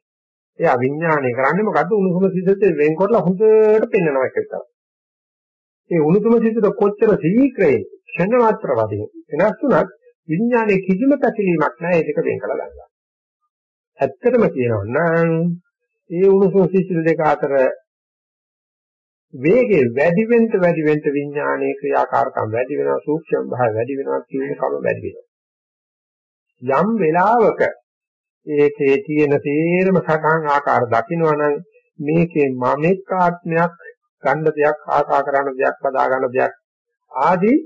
එයා විඥානය කරන්නේ මොකද්ද උණුසුම සිසිලස වෙන්කොටලා හොඳට පෙන්වනවා එක තමයි. ඒ උණුසුම සිසිලස කොච්චර ශීක්‍රයෙන් ක්ෂණ මාත්‍ර වශයෙන් වෙනස් වුණත් විඥානයේ කිසිම පැතිලීමක් නැහැ ඒක වෙන් කළ ගන්නවා. ඇත්තටම කියනවා නම් ඒ උණුසුම සිසිල දෙක අතර වේගය වැඩි වෙන්න වැඩි වෙන්න විඥානයේ ක්‍රියාකාරකම් වැඩි වෙනවා සූක්ෂම භාවය වැඩි වෙනවා තීව්‍රකම වැඩි වෙනවා. යම් වෙලාවක ඒකේ තියෙන තේරම සටහන් ආකාර දකින්නවනම් මේකේ මමෙක් ආත්මයක් ගන්න දෙයක් ආසා කරන දෙයක් බදා ගන්න දෙයක් ආදී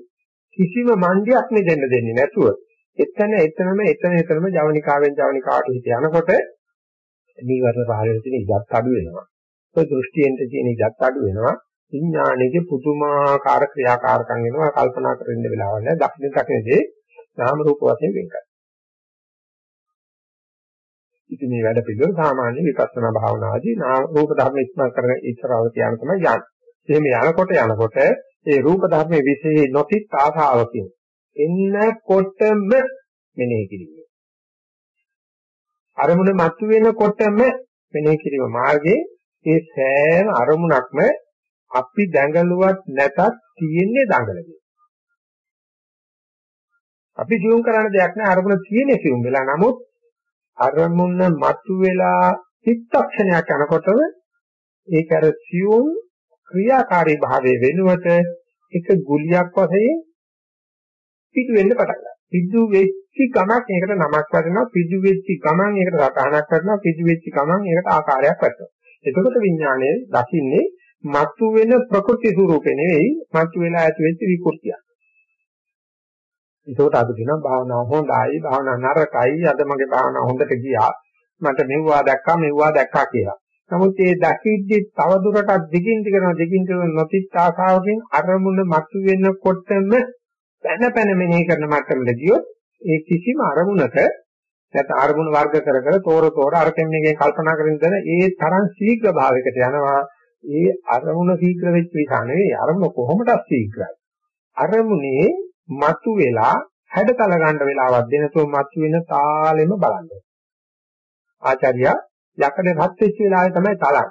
කිසිම මණ්ඩියක් නෙදෙන්න දෙන්නේ නැතුව එතන එතනම එතන එතනම ජවනිකාවෙන් ජවනිකාවට හිත යනකොට නීවරණ පහළ වෙන තියෙන ඉඩක් අඩු වෙනවා ඔය දෘෂ්ටියෙන් තියෙන ඉඩක් අඩු වෙනවා. විඥානයේ පුදුමාකාර ක්‍රියාකාරකම් වෙනවා. කල්පනා කරන්න වෙලාවක් නැහැ. දක්ෂින දක්ෂිනදී නාම රූප වශයෙන් වෙන් කරනවා. ඉතින් මේ වැඩ පිළිවෙල සාමාන්‍ය විපස්සනා භාවනාදී නාම රූප ධර්ම ඉස්මතු කරගෙන ඉස්සරහව තියන තමයි යන්නේ. එහෙම යනකොට යනකොට ඒ රූප ධර්මයේ විශේෂ නොතිත් ආසාවකින් එන්නකොටම මෙනෙහි කිරීම. අරමුණ මතුවෙනකොටම මෙනෙහි කිරීම මාර්ගයේ ඒ සෑම අරමුණක්ම අපි දැඟලුවත් නැතත් තියෙන්නේ දඟලගෙන. අපි සියුම් කරන්න දෙයක් නෑ අරමුණ තියෙන්නේ සියුම් වෙලා නමුත් අරමුණ මතුවෙලා චිත්තක්ෂණයක් යනකොටම ඒක අර සියුම් ක්‍රියාකාරී භාවයේ වෙනුවට එක ගුලියක් වශයෙන් පිටු වෙන්න පටන් ගන්නවා. පිටු වෙච්ච ගමක් ඒකට නමක් වදිනවා පිටු වෙච්ච ගමන් ඒකට රටහනක් කරනවා පිටු වෙච්ච ගමන් ඒකට ආකාරයක් වැටෙනවා. එතකොට විඥානය දකින්නේ මතු වෙන ප්‍රකෘති ස්වරූපේ නෙවෙයි මතු වෙලා ඇති වෙච්ච විකෘතිය. ඒකට අපි කියනවා භාවනාව හොඳයි භාවනාව නරකයි අද මගේ භාවනාව හොඳට ගියා මට මෙව්වා දැක්කා මෙව්වා දැක්කා කියලා. නමුත් මේ දකිද්දි තව දුරටත් දිගින් දිගට දිගින් දිගට නොතිත් ආසාවකින් අරමුණ මතු වෙනකොටම පැන පැන මෙනෙහි කරන මට්ටමට ගියොත් ඒ කිසිම අරමුණක නැත්නම් අරමුණු වර්ග කර කර තෝර තෝර අරකින් එකෙන් කල්පනා කරමින් ඉඳන ඒ තරම් ශීඝ්‍ර භාවයකට යනවා. ඒ අරමුණ ශීඝ්‍ර වෙච්ච නිසා නෙවෙයි. අරමුණ කොහොමද ශීඝ්‍රයි? අරමුණේ මතු වෙලා හැඩතල ගන්න වෙලාවක් දෙනතෝ මතු වෙන තාලෙම බලන්න. ආචාර්යා යකඩ රත් වෙච්ච වෙලාවේ තමයි තලන්නේ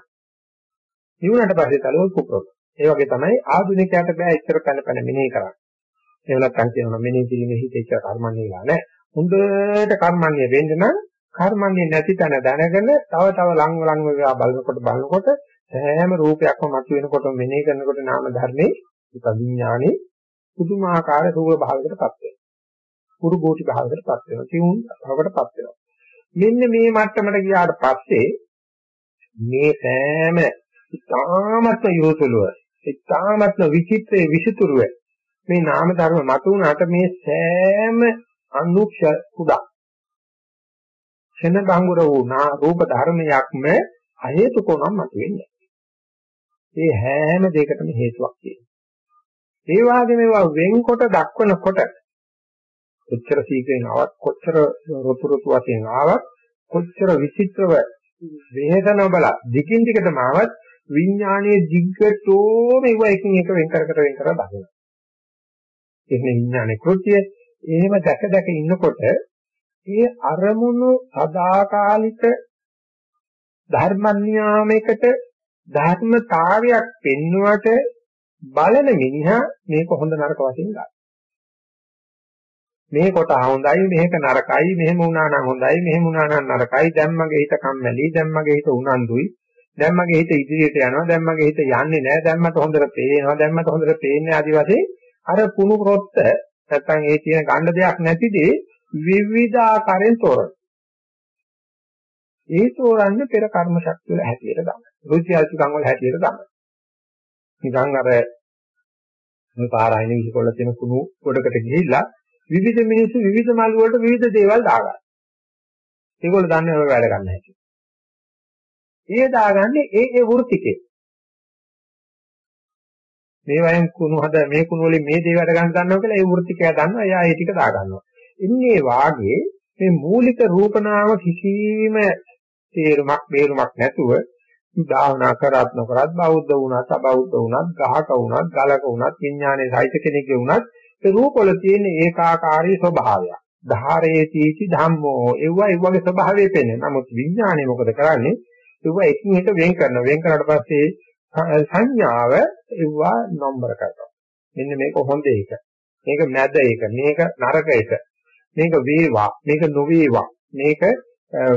නිවුණට පස්සේ තලව කුප්‍රොත් ඒ වගේ තමයි ආධුනිකයාට බෑ ඉතර පැන පැන මෙනෙහි කරන්න. එහෙම නැත්නම් කියනවා මෙනෙහි කිරීමේ හිතේ කර්මන්නේ නෑ හොඳට කර්මන්නේ වෙන්න නම් කර්මන්නේ නැති තැන දැනගෙන තව තව ලං ලං වෙලා බලනකොට බලනකොට හැම රූපයක්ම මතුවෙනකොට මෙනෙහි කරනකොට නාම ධර්මේ විඥානේ පුදුමාකාර රූප භාවයකටපත් වෙනවා. පුරු ගෝටි භාවයකටපත් වෙනවා. තියුන් භාවයකටපත් වෙනවා. මෙන්න මේ මට්ටමට ගියාට පස්සේ මේ සෑම ඉතාමත්ම යොතුලුව ඉතාමත්ම විචිත්‍රයේ විසිතුරුව මේ නාම ධර්ම මතුණාට මේ සෑම අනුක්ෂ කුඩා ක්ෂණ භංගුර වූ නා රූප ධර්මයක්ම අහේතුකෝනම් මතුවෙන්නේ. ඒ හැම දෙයකටම හේතුවක් තියෙනවා. ඒ වගේම ඒවා වෙන්කොට දක්වනකොට කොච්චර සීක්‍රෙන් ආවත් කොච්චර රුතු රුතු වශයෙන් ආවත් කොච්චර විචිත්‍රව වේදන බල දිගින් දිගටම ආවත් විඥානයේ දිග්ගටෝ මේව එකින් එක වෙන් කර කර වෙන් කර බලනවා. ඒක විඥානයේ කෘත්‍යය එහෙම දැක දැක ඉන්නකොට ඒ අරමුණු සදාකාලික ධර්මන්‍යාමයකට ධර්මතාවයක් පෙන්වුවට බලන මිනිහා මේක හොඳ නරක වශයෙන් ගන්නවා. මේ කොට හොඳයි මේක නරකයි මෙහෙම වුණා නම් හොඳයි මෙහෙම වුණා නම් නරකයි. දැන් මගේ හිත කම්මැලි දැන් මගේ හිත උනන්දුයි. දැන් මගේ හිත ඉදිරියට යනවා දැන් මගේ හිත යන්නේ නැහැ. දැන් මට හොඳට පේනවා දැන් මට හොඳට පේන්නේ ආදි වශයෙන් අර කුණු රොත්ත නැත්තම් ඒ තියෙන ගන්න දෙයක් නැතිදී විවිධ ආකාරයෙන් තෝරන ඒ තෝරන්නේ පෙර කර්ම ශක්තිය වල හැටියට ගන්න. රුචි අරුචිකම් වල හැටියට ගන්න. නිකන් අර මේ පාරායන විසිකොල්ල තියෙන කුණු ගොඩකට ගිහිල්ලා විවිධ මිනිස්සු විවිධ මල් වලට විවිධ දේවල් දාගන්නවා. ඒගොල්ලෝ දන්නේ ඔය වැඩ ගන්න හැටි. ඒ දාගන්නේ ඒ ඒ වෘත්තිකේ. මේ වයින් කුණු හද මේ කුණු වලින් මේ දේ වැඩ ගන්න ගන්නවා කියලා ඒ වෘත්තිකයා දන්නවා. එයා ඒ ටික දාගන්නවා. ඉන්නේ වාගේ මේ මූලික රූපනාම කිසිම තේරුමක් බේරුමක් නැතුව භාවනා කරත් නොකරත් බෞද්ධ වුණත් අබෞද්ධ වුණත් ගහක වුණත් ගලක වුණත් විඥානයේ සහිත කෙනෙක්ගේ වුණත් ඒ රූපවල තියෙන ඒකාකාරී ස්වභාවය. ධාරේතිචි ධම්මෝ ඒවා ඒ වගේ ස්වභාවය පෙන්නේ. නමුත් විඥානය මොකද කරන්නේ? ඒවා එකින් එක වෙන් කරනවා. වෙන් කරාට පස්සේ සංඥාව ඒවා නම්බර කරනවා. මෙන්න මේක හොඳ එක. මේක මැද එක. මේක නරක එක. මේක වේවා. මේක නොවේවා. මේක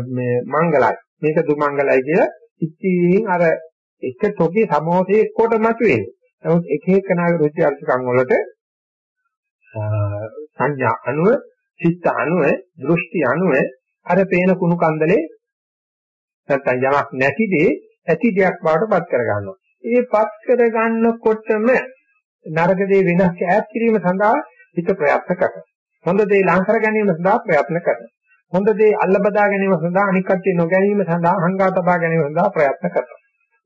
මේ මංගලයි. මේක දුමංගලයි කියලා ඉතින් අර එක තොගේ සමෝධයේ කොට මතුවේ. නමුත් එක එකනාගේ රුචි අරුචිකම් වලට සංඥා අනුව, චිත්ත අනුව, දෘෂ්ටි අනුව අර පේන කුණු කන්දලේ නැත්තම් යමක් නැති දේ ඇති දෙයක් බවට පත් කර ගන්නවා. ඒ පත් කර ගන්නකොටම නරක දේ වෙනස් ඈත් කිරීම සඳහා හිත ප්‍රයත්න කරනවා. හොඳ දේ ලං කර ගැනීම සඳහා ප්‍රයත්න කරනවා. හොඳ දේ අල්ල බදා ගැනීම සඳහා අනික් කට්ටිය නොගැනීම සඳහා අහංගා තබා ගැනීම සඳහා ප්‍රයත්න කරනවා.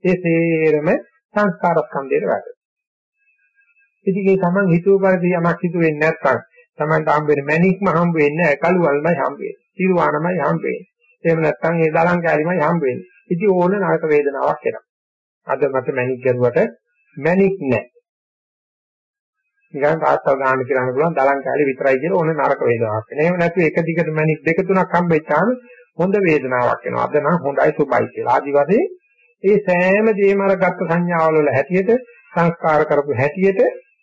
ඒ සේරම සංස්කාර ස්කන්ධයට වැටෙනවා. ඉතින් ඒ තමන් හිතුව පරිදි යමක් හිතු වෙන්නේ නැත්නම් තමන්ට හම්බ වෙන මැණික්ම හම්බ වෙන්නේ නැහැ කළුවල්මයි හම්බ වෙන්නේ. තිරුවානමයි හම්බ වෙන්නේ. එහෙම නැත්නම් ඒ දලං කැලිමයි හම්බ වෙන්නේ. ඉතින් ඕන නරක වේදනාවක් එනවා. අද මට මැණික් කරුවට මැණික් නැහැ. නිකන් තාත්තව ගන්න කියලා පුළුවන් දලං කැලි විතරයි කියලා ඕන නරක වේදනාවක් වෙනවා. එහෙම නැත්නම් එක දිගට මැණික් දෙක තුනක් හම්බෙච්චාම හොඳ වේදනාවක් එනවා. අද නම් හොඳයි සුබයි කියලා. ආදි වශයෙන් ඒ සෑම දෙයක්ම අර ගත්ත සංඥාවල වල හැටියට සංස්කාර කරපු හැටියට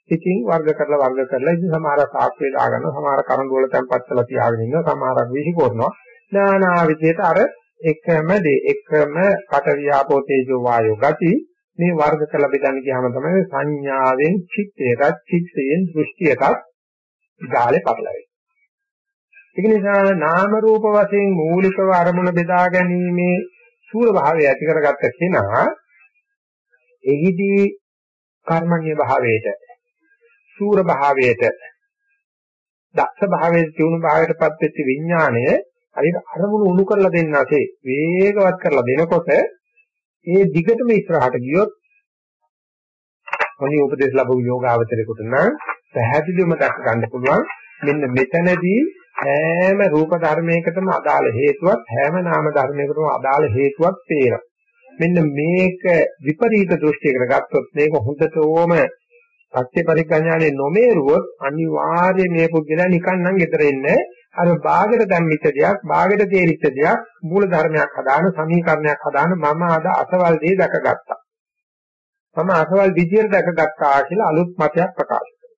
ඉතින් වර්ග කරලා වර්ග කරලා ඉතින් සමහර සාක්ෂි දා ගන්නවා සමහර කරඬු වල තැම්පත් කරලා තියාගෙන ඉන්නවා සමහරක් විසිකරනවා නානා විදියට අර එකම දේ එකම කට වියාපෝ තේජෝ වායෝ ගති මේ වර්ග කරලා බෙදන්න ගියාම තමයි සංඥාවෙන් චිත්තයට චිත්තයෙන් දෘෂ්ටියට ගාලේ පටලවෙන්නේ. ඒක නිසා නාම රූප වශයෙන් මූලිකව අරමුණ බෙදා ගැනීමේ සූර භාවය ඇති කරගත්ත කෙනා එහිදී කර්මණ්‍ය භාවයට සූර භාවයට දක්ෂ භාවයට තියුණු භාවයටපත් වෙච්ච විඥාණය හරියට අරමුණු උණු කරලා දෙන්නාසේ වේගවත් කරලා දෙනකොට ඒ දිගටම ඉස්සරහට ගියොත් මොනි උපදේශ ලැබු යෝගාවචරයකට නම් පැහැදිලිවම දක් ගන්න පුළුවන් මෙන්න මෙතනදී හැම රූප ධර්මයකටම අදාළ හේතුවක් හැම නාම ධර්මයකටම අදාළ හේතුවක් තේරෙනවා. මෙන්න මේක විපරීත දෘෂ්ටියකට ගත්තොත් මේක හොඳටම සත්‍ය පරිඥානේ නොමේරුවොත් අනිවාර්යයෙන් මේ පුද්ගලයා නිකන් නම් ගෙදර එන්නේ අර බාගෙට දැම්මිච්ච දෙයක් බාගෙට තේරිච්ච දෙයක් මූල ධර්මයක් හදාන සමීකරණයක් හදාන මම අද අසවල් දේ දැකගත්තා. මම අසවල් විදියට දැකගත්තා කියලා අලුත් මතයක් ප්‍රකාශ කරනවා.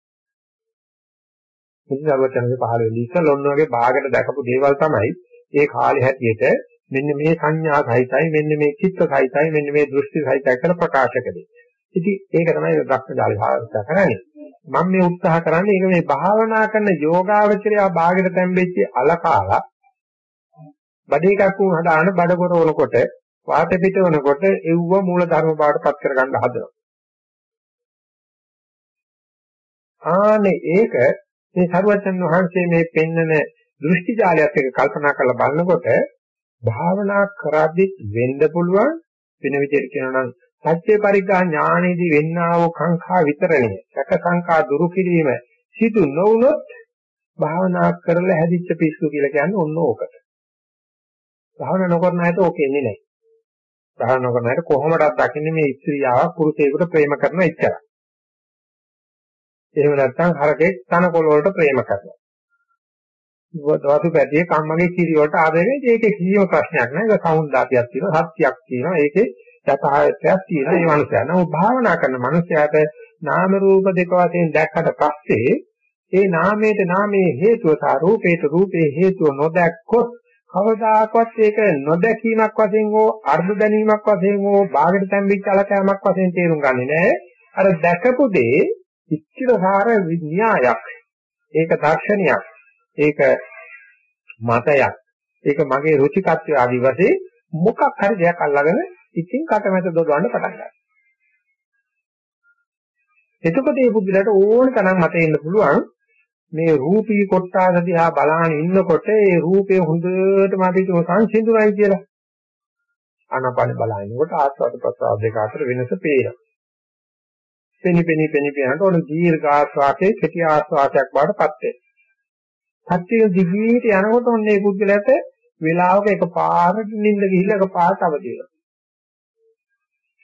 ඉතින් අවචනයේ පහළ වෙලී ඉස්සෙල් ඔන්න ඔයගේ බාගෙට දැකපු දේවල් තමයි ඒ කාලේ හැටියට මෙන්න මේ සංඥා සහිතයි මෙන්න මේ චිත්ත සහිතයි මෙන්න මේ දෘෂ්ටි සහිතයි කියලා ප්‍රකාශ කරේ. ඉතින් ඒක තමයි භ්‍රමජාලි භාවිත කරන්නේ. මම මේ උත්සාහ කරන්නේ ඒක මේ භාවනා කරන යෝගාවචරය භාගයට තැම්බෙච්ච අලකාලා බඩ එකක් වුණ හදාන බඩ කොරවනකොට වාත පිට වෙනකොට එව්ව මූල ධර්ම බාටපත් කරගන්න හදනවා. ආනේ ඒක මේ සරුවචන් වහන්සේ මේ පෙන්නන දෘෂ්ටි ජාලයත් එක්ක කල්පනා කරලා බලනකොට භාවනා කරද්දි වෙන්න පුළුවන් වෙන විදිහට කියනවා නම් සත්‍ය පරිග්‍රහ ඥානෙදී වෙන්නා වූ කාංකා විතරණය සැක සංකා දුරු කිරීම සිදු නොවුනොත් භාවනා කරලා හැදිච්ච පිස්සු කියලා කියන්නේ ඔන්න ඕකට. භාවනා නොකරන අයට ඕක එන්නේ නැහැ. භාවනා නොකරන අයට කොහොමදක් දකින්නේ මේ ස්ත්‍රියාවක් පුරුෂයෙකුට ප්‍රේම කරන ඉච්චර. එහෙම නැත්නම් හරකෙක් තනකොළ වලට ප්‍රේම කරනවා. දවසු පැටියේ කම්මගේ කිරි වලට ආදරේ ඒකේ කිසිම ප්‍රශ්නයක් නැහැ. ඒක සෞන්දර්යයක් තියෙනවා, සත්‍යයක් තියෙනවා. ඒකේ යථාර්ථයක් තියෙන මේ මනුස්සයා. නමුත් භාවනා කරන මනුස්සයාට නාම රූප දෙක වශයෙන් දැක්කට පස්සේ ඒ නාමයට නාමයේ හේතුව සහ රූපේට රූපේ හේතුව නොදැක්කොත් කවදාකවත් ඒක නොදැකීමක් වශයෙන් හෝ අර්ධ දැනීමක් වශයෙන් හෝ බාගට තැම්බිච්ච අලකෑමක් වශයෙන් තේරුම් ගන්නේ නැහැ. අර දැකපු දේ ඉච්ඡිතසාර විඥායක්. ඒක දර්ශනයක්. ඒක මතයක්. ඒක මගේ රුචිකත්වය ආදි වශයෙන් මොකක් හරි දෙයක් අල්ලගෙන ඉතින් කටමැද දොඩවන්න පටන් ගන්නවා. එතකොට මේ බුද්ධලට ඕන තරම් මත එන්න පුළුවන් මේ රූපී කොටාස දිහා බලාගෙන ඉන්නකොට ඒ රූපය හොඳටම අපිට සංසිඳුනයි කියලා. ආනාපාන බලනකොට ආස්වාද ප්‍රසආද දෙක අතර වෙනස පේනවා. පෙනි පෙනි පෙනි පෙනනකොට ඔන දීර්ඝ ආස්වාදයේ කෙටි ආස්වාදයක් බාටපත් වෙනවා. සත්‍ය දිගීට යනකොට ඔන්නේ පුද්ගලයාට වේලාවක එකපාරට නිින්ද ගිහිල්ලා එකපාරට අවදි වෙනවා.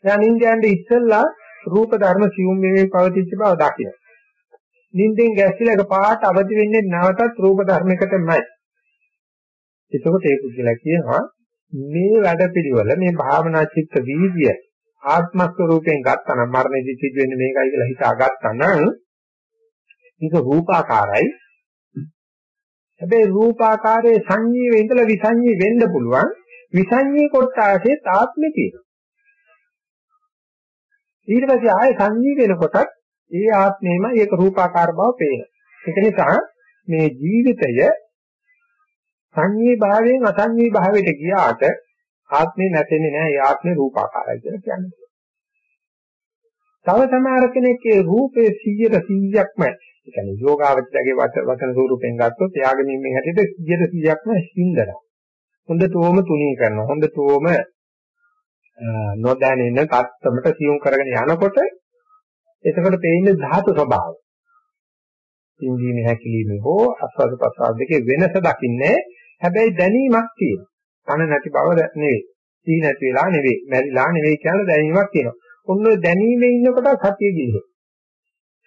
දැන් නිින්ද ඉස්සෙල්ලා රූප ධර්ම සියුම් වෙමේ පවතිච්ච බව දකිනවා. නිින්දෙන් ගැස්සිලා එකපාරට අවදි වෙන්නේ නැවතත් රූප ධර්මයකටමයි. එතකොට ඒ පුද්ගලයා කියනවා මේ වැඩපිළිවෙල මේ භාවනා චිත්ත වීර්ය ආත්ම ස්වરૂපයෙන් ගත්තා නම් මරණයේදී සිද්ධ වෙන්නේ මේකයි කියලා හිතා ගත්තා නම් මේක රූපාකාරයි හැබැයි රූපාකාරයේ සංඤීවේ ඉඳලා විසංඤී වෙන්න පුළුවන් විසංඤී කොටාසේ තාත්මේ තියෙනවා ඊට පස්සේ ආයේ සංඤී වෙනකොටත් ඒ ආත්මේම ඒක රූපාකාර බව පේනවා. ඒක නිසා මේ ජීවිතය සංඤී භාවයෙන් අසංඤී භාවයට ගියාට ආත්මේ නැතෙන්නේ නැහැ. ඒ ආත්මේ රූපාකාරයි කියලා කියන්නේ. තව සමහර කෙනෙක්ගේ රූපේ 100ට 100ක්ම ඒ කියන්නේ යෝගාවචරයේ වචන ස්වරූපෙන් ගත්තොත් එයාගේ මේ හැටියට 100ට 100ක්ම හින්දනවා. හොඳටම තුනී කරනවා. හොඳටම නොදැනෙන තත්ත්වයට සියුම් කරගෙන යනකොට එතකොට පේන්නේ ධාතු ස්වභාවය. ඉන්දීනේ හැකිලිමේ හෝ අස්වාද ප්‍රසාද දෙකේ වෙනස දකින්නේ හැබැයි දැනීමක් තියෙනවා. කන නැති බව නෙවෙයි. සී නැති වෙලා නෙවෙයි. මැරිලා නෙවෙයි කියලා දැනීමක් තියෙනවා. ඔන්න ඔය දැනීමේ ඉන්නකොට සතිය ගිලිහෙයි.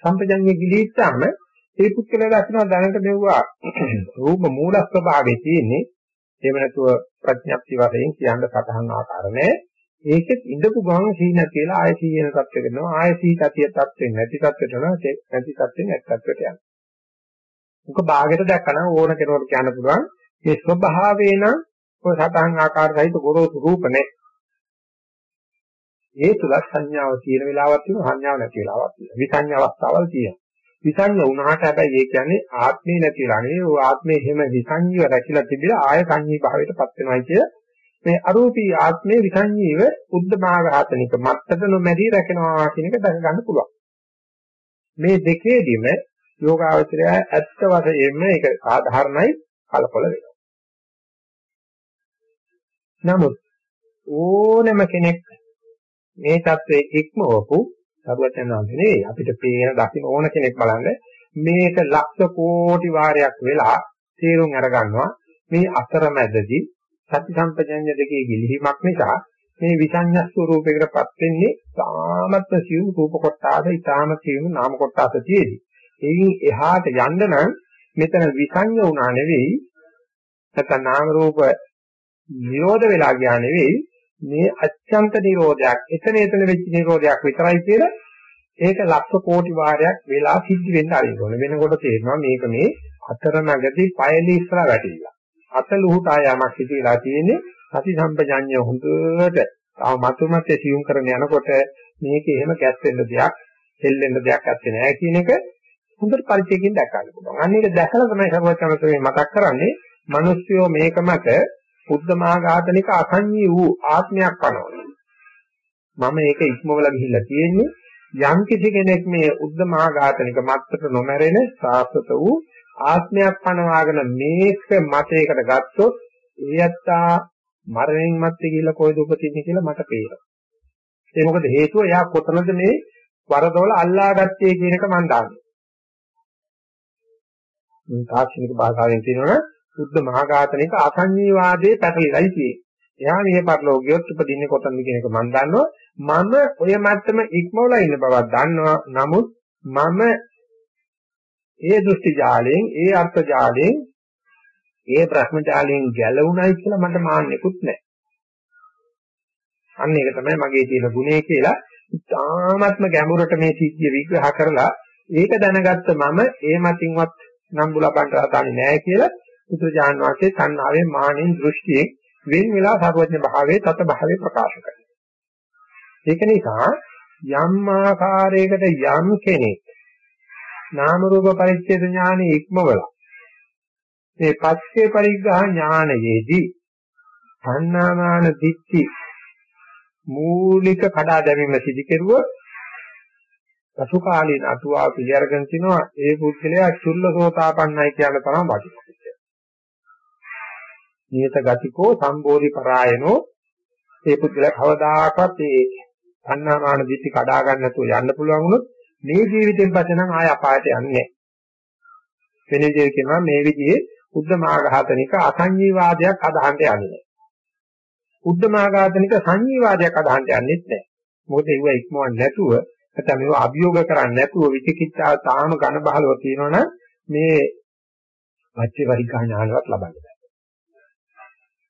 සම්පජඤ්ඤය ගිලිහිච්චාම ඒ පුත්කල දකින්න දැනට මෙවුවා රූප මූල ස්වභාවයේ තියෙන්නේ එහෙම නැතුව ප්‍රඥප්ති වශයෙන් කියන්න සතහන් ආකාර නැහැ. ඒකෙත් ඉඳපු ගමන් සීන කියලා ආය සීන තත්ත්ව කරනවා ආය සී තතිය තත්ත්වෙන් නැති තත්ත්වයට යනවා නැති තත්ත්වෙන් නැති තත්ත්වයට යනවා. මොක භාගයට දැක්කම ඕන කෙනෙකුට කියන්න පුළුවන් මේ ස්වභාවය නම් ඔය සතහන් ආකාර සහිත ගොරෝසු රූප නැහැ. ඒ තුල සංඥාව තියෙන වෙලාවක් තියෙනවා සංඥාව නැති වෙලාවක් තියෙනවා. විසංඥා අවස්ථාවල් තියෙනවා. විසංඥා වුණාට හැබැයි ඒ කියන්නේ ආත්මේ නැතිලා නෙවෙයි ඔය ආත්මේ හැම විසංඥිය රැකිලා තිබිලා ආය සංඥී භාවයටපත් වෙනවා කිය මේ අරූපී ආත්මේ විසංජීව උද්දමාඝාතනික මත්තට නොමැදී රැකෙනවා කියන එක දැක ගන්න පුළුවන්. මේ දෙකේදීම යෝගාවචරය ඇත්ත වශයෙන්ම ඒක සාධාරණයි කලකොල වෙනවා. නමුත් ඕනම කෙනෙක් මේ தત્ත්වයේ ඉක්මවපු සර්වඥාන්සේ නෙවෙයි අපිට පේන දකින්න ඕන කෙනෙක් බලන්න මේක ලක්ෂ කෝටි වාරයක් වෙලා තේරුම් අරගන්නවා මේ අතරමැදදී සති සම්පජඤ්ඤ දෙකේ ගිලිහීමක් නිසා මේ විසඤ්ඤ ස්වරූපයකටපත් වෙන්නේ සාමත්ම සිව් රූප කොටාද ඊටාම සිව් නාම කොටාද තියේදී. එයින් එහාට යන්න නම් මෙතන විසඤ්ඤ වුණා නෙවෙයි නැත්නම් නාම රූප නිරෝධ වෙලා ගියා නෙවෙයි මේ අච්ඡන්ත නිරෝධයක් එතන එතන වෙච්ච නිරෝධයක් විතරයි කියලා ඒක ලක්ෂ කෝටි වාරයක් වෙලා සිද්ධ වෙන්න ආරින්න ඕනේ. වෙනකොට තේරෙනවා මේක මේ අතරමඟදී පයලි ඉස්සරහ වැටිලා. අතලුහුට ආයමක් සිදුවලා තියෙන්නේ සති සම්පජඤ්ඤය හොඳට තාම මතුමතේ සියුම් කරන යනකොට මේක එහෙම ගැස් වෙන්න දෙයක් හෙල්ලෙන්න දෙයක් නැත්තේ නෑ කියන එක හොඳට පරිචයකින් දැක ගන්න පුළුවන්. අන්න ඒක දැකලා තමයි සර්වඥාන්සේ මතක් කරන්නේ මිනිස්යෝ මේක මත බුද්ධමාඝාතනික අසංඤී වූ ආත්මයක් වනවා. මම ඒක ඉක්මවලා ගිහිල්ලා තියෙන්නේ යම් කිසි කෙනෙක් මේ උද්දමාඝාතනික මත්තට නොමැරෙන සාස්වත වූ ආත්මයක් පනවාගෙන මේක මතයකට ගත්තොත් එයත්තා මරණයන් මැත්තේ කියලා කොයිද උපදින්නේ කියලා මට පේනවා. ඒ මොකද හේතුව එයා කොතනද මේ වරදොල අල්ලාගත්තේ කියන එක මම දන්නවා. මේ තාක්ෂණික භාෂාවෙන් කියනවනේ සුද්ධ මහාඝාතනික අසංඤීවාදයේ පැටලිලයි තියෙන්නේ. එයා මේ පරිලෝකියොත් උපදින්නේ කොතනද කියන එක මම දන්නවා. මම ඔය මට්ටම ඉක්මවලා ඉන්න බවක් දන්නවා. නමුත් මම ඒ දෘෂ්ටි ජාලයෙන්, ඒ අර්ථ ජාලයෙන්, ඒ ප්‍රශ්න ජාලයෙන් ගැලවුණයි කියලා මට මාන්නෙකුත් නැහැ. අන්න ඒක තමයි මගේ තියෙන ගුණය කියලා ඉතාමත්ම ගැඹුරට මේ සිද්ධිය විග්‍රහ කරලා ඒක දැනගත්ත මම ඒ මතින්වත් නම්බු ලබන්න හදන්නේ නැහැ කියලා බුදුජාන විශ්ේ තණ්හාවෙන් මානෙන් දෘෂ්ටියෙන් වෙන වෙලා සර්වඥ භාවයේ තත භාවයේ ප්‍රකාශ කරනවා. ඒක නිසා යම් ආකාරයකට යම් කෙනෙක් නාම රූප පරිච්ඡේද ඥානෙ ඉක්මවලා මේ පස්සේ පරිග්‍රහ ඥානයේදී සංනාමාන දිට්ඨි මූලික කඩා දැමීම සිදු කෙරුවොත් පසු කාලීන අතුවා පිළිඅරගෙන තිනවා ඒ පුද්ගලයා චුල්ලසෝතාපන්නයි කියන තරම් වටිනවා. නියත ගතිකෝ සම්බෝධි පරායනෝ ඒ පුද්ගලයා කවදාකවත් ඒ සංනාමාන දිට්ඨි කඩා ගන්න නැතුව යන්න පුළුවන් වුණොත් මේ ජීවිතෙන් පස්සේ නම් ආය අපායට යන්නේ නැහැ. වෙන විදිහට කියනවා මේ විදිහේ උද්දමාඝාතනික අසංජීවාදයක් අදහන්න යන්නේ නැහැ. උද්දමාඝාතනික සංජීවාදයක් අදහන්න යන්නේත් නැහැ. මොකද ඒව ඉක්මවන්නේ නැතුව නැත්නම් මේව අභියෝග කරන්නේ නැතුව විචිකිච්ඡාව තාම ඝන බහලව තියෙනවනම් මේ පච්චේ පරිග්‍රහ ඥානවත් ලබන්න බෑ.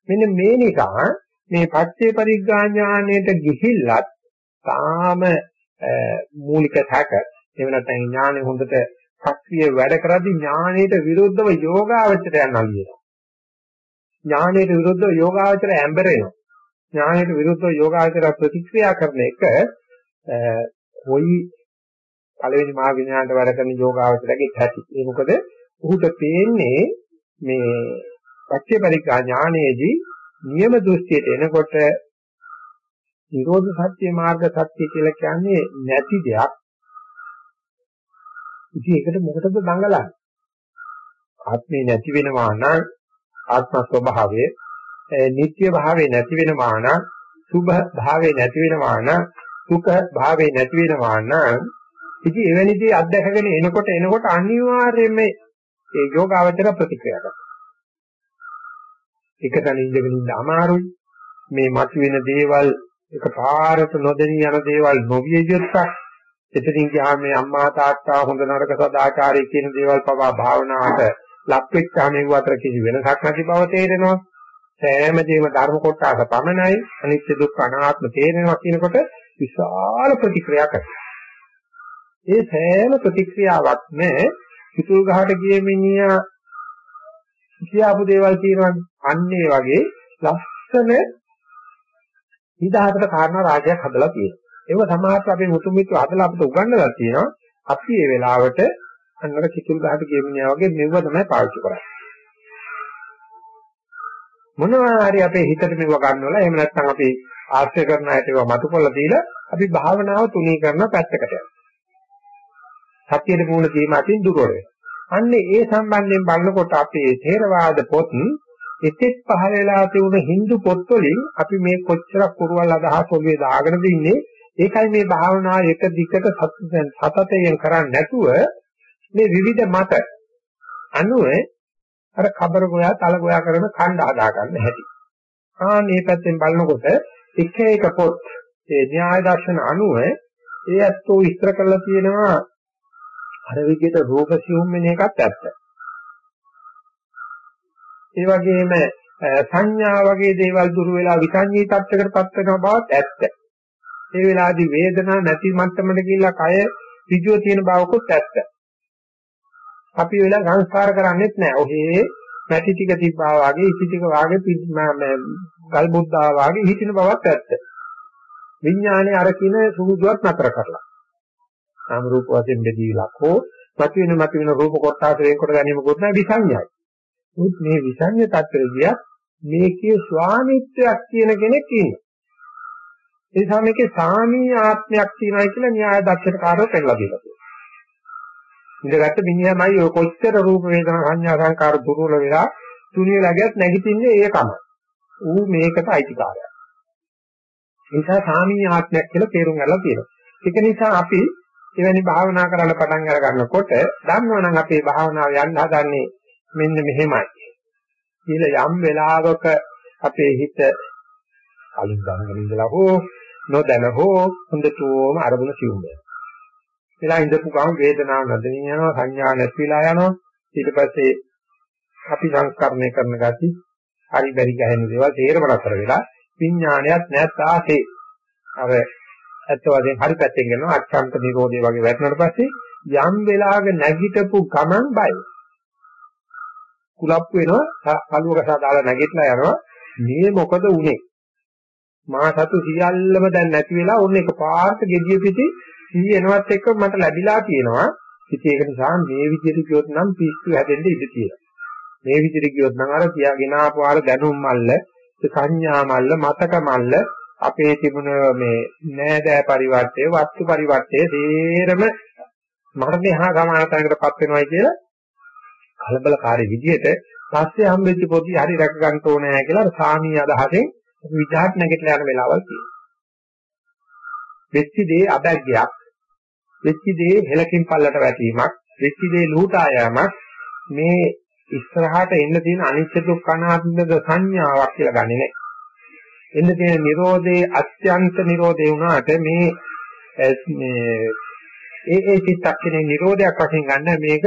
මෙන්න මේ නිසා මේ පච්චේ පරිග්‍රහ ඥානයට ගිහිල්ලත් තාම මූලික තක එහෙම නැත්නම් ඥානෙ හොඳට සක්‍රිය වැඩ කරද්දී ඥානයට විරුද්ධව යෝගාවචරය නලියනවා. ඥානයට විරුද්ධව යෝගාවචරය ඇඹරෙනවා. ඥානයට විරුද්ධව යෝගාවචරය ප්‍රතික්‍රියා කරන එක කොයි පළවෙනි මාර්ග ඥානට වැඩ කරන යෝගාවචරයේ ඇති. ඒ මොකද ඔහුට පේන්නේ මේ පච්චේ පරිග්‍රහ ඥානයේදී නියම දෘෂ්ටියට එනකොට නිරෝධ සත්‍ය මාර්ග සත්‍ය කියලා කියන්නේ නැති දෙයක්. ඉතින් ඒකට මොකටද දඟලන්නේ? ආත්මේ නැති වෙනවා නම් ආත්ම ස්වභාවය, නිත්‍ය භාවය නැති වෙනවා නම්, සුභ භාවය නැති වෙනවා නම්, සුඛ භාවය නැති වෙනවා නම්, ඉතින් එවැනි දේ අත්දැකගෙන එනකොට එනකොට අනිවාර්යයෙන්ම ඒ යෝගාවචර ප්‍රතික්‍රියා කරනවා. එක තැන ඉඳගෙන ඉන්න අමාරුයි. මේ මතුවෙන දේවල් එකපාරට නොදෙනී යන දේවල් නොවිය යුත්තක්. එතනින් ගියාම මේ අම්මා තාත්තා හොඳ නරක සදාචාරය කියන දේවල් පවා භාවනාවට ලක් වෙච්චාම ඒ අතර කිසි වෙනසක් නැති බව තේරෙනවා. සෑම දෙයක්ම ධර්ම කොටස පමණයි අනිත්‍ය දුක්ඛ අනාත්ම තේරෙනවා කියනකොට විශාල ප්‍රතික්‍රියා කරනවා. ඒ සෑම ප්‍රතික්‍රියාවක්ම පිටුල් ගහට ගියේ මිනිහා කියාපු දේවල් තියෙනවා අන්න ඒ වගේ ලස්සන නිදහසට කාරණා රාජයක් හදලා තියෙනවා. ඒක සමාජයට අපේ මුතුන් මිත්‍ර හදලා අපිට උගන්වලා තියෙනවා. අපි මේ වෙලාවට අන්නර කිතුල් ගහට ගෙමිනියා වගේ මෙව තමයි පාවිච්චි කරන්නේ. මොනවා හරි අපේ හිතට මෙව ගන්නවලා එහෙම නැත්නම් අපි ආශ්‍රය කරන අයට ඒවා මතු කරලා දීලා අපි භාවනාව තුනී කරන පැත්තකට යනවා. සත්‍යයේ මූල තීම අතින් දුර වෙනවා. අන්නේ ඒ සම්බන්ධයෙන් බලනකොට අපේ ථේරවාද පොත් එතෙක් පහල වෙලා තිබුණ Hindu පොත්වලින් අපි මේ කොච්චර කුරුවල් අදහස් ඔළුවේ දාගෙනද ඉන්නේ ඒකයි මේ භාවනාව එක දිගට සතතයෙන් කරන්නේ නැතුව මේ විවිධ මත අනුව අර කබර ගෝයා තල ගෝයා කරන ඛණ්ඩ හදා ගන්න හැටි. ආ මේ පැත්තෙන් බලනකොට එක එක පොත් ඒ න්‍යාය දර්ශන අනුව ඒ අත්ෝ විස්තර කරලා තියෙනවා අර විදිහට රූප සිවුම් වෙන එකත් ඇත්ත. ඒ වගේම සංඥා වගේ දේවල් දුරු වෙලා විසංජී තත්ත්වයකටපත් වෙන බවත් ඇත්ත. ඒ වෙලාවේදී වේදනා නැති මට්ටමකට ගිහිල්ලා කය ඍජුව තියෙන බවකුත් ඇත්ත. අපි වෙලා සංස්කාර කරන්නේත් නැහැ. ඔහේ පැටි ටික තිබ්බා වගේ ඉසි ටික වාගේ ගල් බුද්ධා වාගේ හිටින බවත් ඇත්ත. විඥානේ අර කින සුදුදුවත් නතර කරලා. නාම රූප වශයෙන් බෙදීලා හෝ මතුවෙන මතුවෙන රූප කොටස වෙන්කොට ගැනීමකුත් නැහැ විසංඥයි. මුත් මේ විසංඥ tattරදිය මේකේ ස්වාමිත්වයක් කියන කෙනෙක් ඉන්නවා. ඒ නිසා මේකේ සාමී ආත්මයක් තියෙනවා කියලා න්‍යාය දර්ශනකාරව පෙන්නලා දීලා තියෙනවා. ඉඳගත්ත මිනිහමයි ඔය කොච්චර රූප වේදනා සංඥා සංකාර දුර්වල වෙලා තුනිය läගත් නැගිටින්නේ ඒකම. ඌ මේකට අයිතිකාරයක්. ඒ නිසා සාමී ආත්මයක් කියලා තේරුම් ගන්න තියෙනවා. ඒක නිසා අපි එවැනි භාවනා කරන්න පටන් අර ගන්නකොට දන්නවනම් අපේ භාවනාව යන්න හදන්නේ මෙන්න මෙහෙමයි. කියලා යම් වෙලාවක අපේ හිත කලින් දැනගෙන ඉඳලා හෝ නොදැන හෝ හොඳටම අරමුණ සිවුම් වෙනවා. එලා ඉඳපු ගමන් වේදනාව නැදෙනින් යනවා සංඥා නැතිලා යනවා. ඊට පස්සේ අපි සංස්කරණය කරන ගති හරි බැරි ගහන දේවල් තේරම නතර වෙලා විඥානයක් නැත්තාසේ අර ඇත්ත වශයෙන් හරි පැත්තෙන් යනවා අච්ඡන්ත නිරෝධය වගේ වැටෙනාට පස්සේ යම් වෙලාවක නැගිටපු ගමන් බයයි. කුලප්පු වෙනවා කලුවක සාදාලා නැගිටලා යනවා. මේ මොකද උනේ මා සතු සියල්ලම දැන් නැති වෙලා ඔන්න එක පාර්ථ gediya පිටි සී එනවත් එක්ක මට ලැබිලා තියෙනවා. ඉතින් ඒක නිසා මේ විදිහට කියොත් නම් පිස්සු හැදෙන්න ඉඩ තියෙනවා. මේ විදිහට කියොත් නම් අර තියාගෙන ආපු අර දැනුම් මල්ල සංඥා මල්ල මතක මල්ල අපේ තිබුණ මේ නෑදෑ පරිවර්තය වස්තු පරිවර්තය තේරම මරණය හා සමාන තැනකටපත් වෙනවයි කියලා කලබලකාරී විදිහට පස්සේ හම්බෙච්ච පොඩි හරි රැක ගන්න ඕනේ කියලා සාමී අදහසෙන් විජාත් නැගිටලා යන වෙලාවල් තියෙනවා. වෙච්ච දේ අබැග්ගයක්, වෙච්ච දේ හෙලකින් පල්ලට වැටීමක්, වෙච්ච දේ ලූටා යෑමක් මේ ඉස්සරහට එන්න තියෙන අනිත්‍ය දුක්ඛ අනාත්මද සංඥාවක් කියලා ගන්නෙ නෑ. එන්න තියෙන Nirodhe අත්‍යන්ත Nirodhe වුණාට මේ මේ ඒ ඒ චිත්තක්ෂණේ Nirodhayak වශයෙන් ගන්න මේක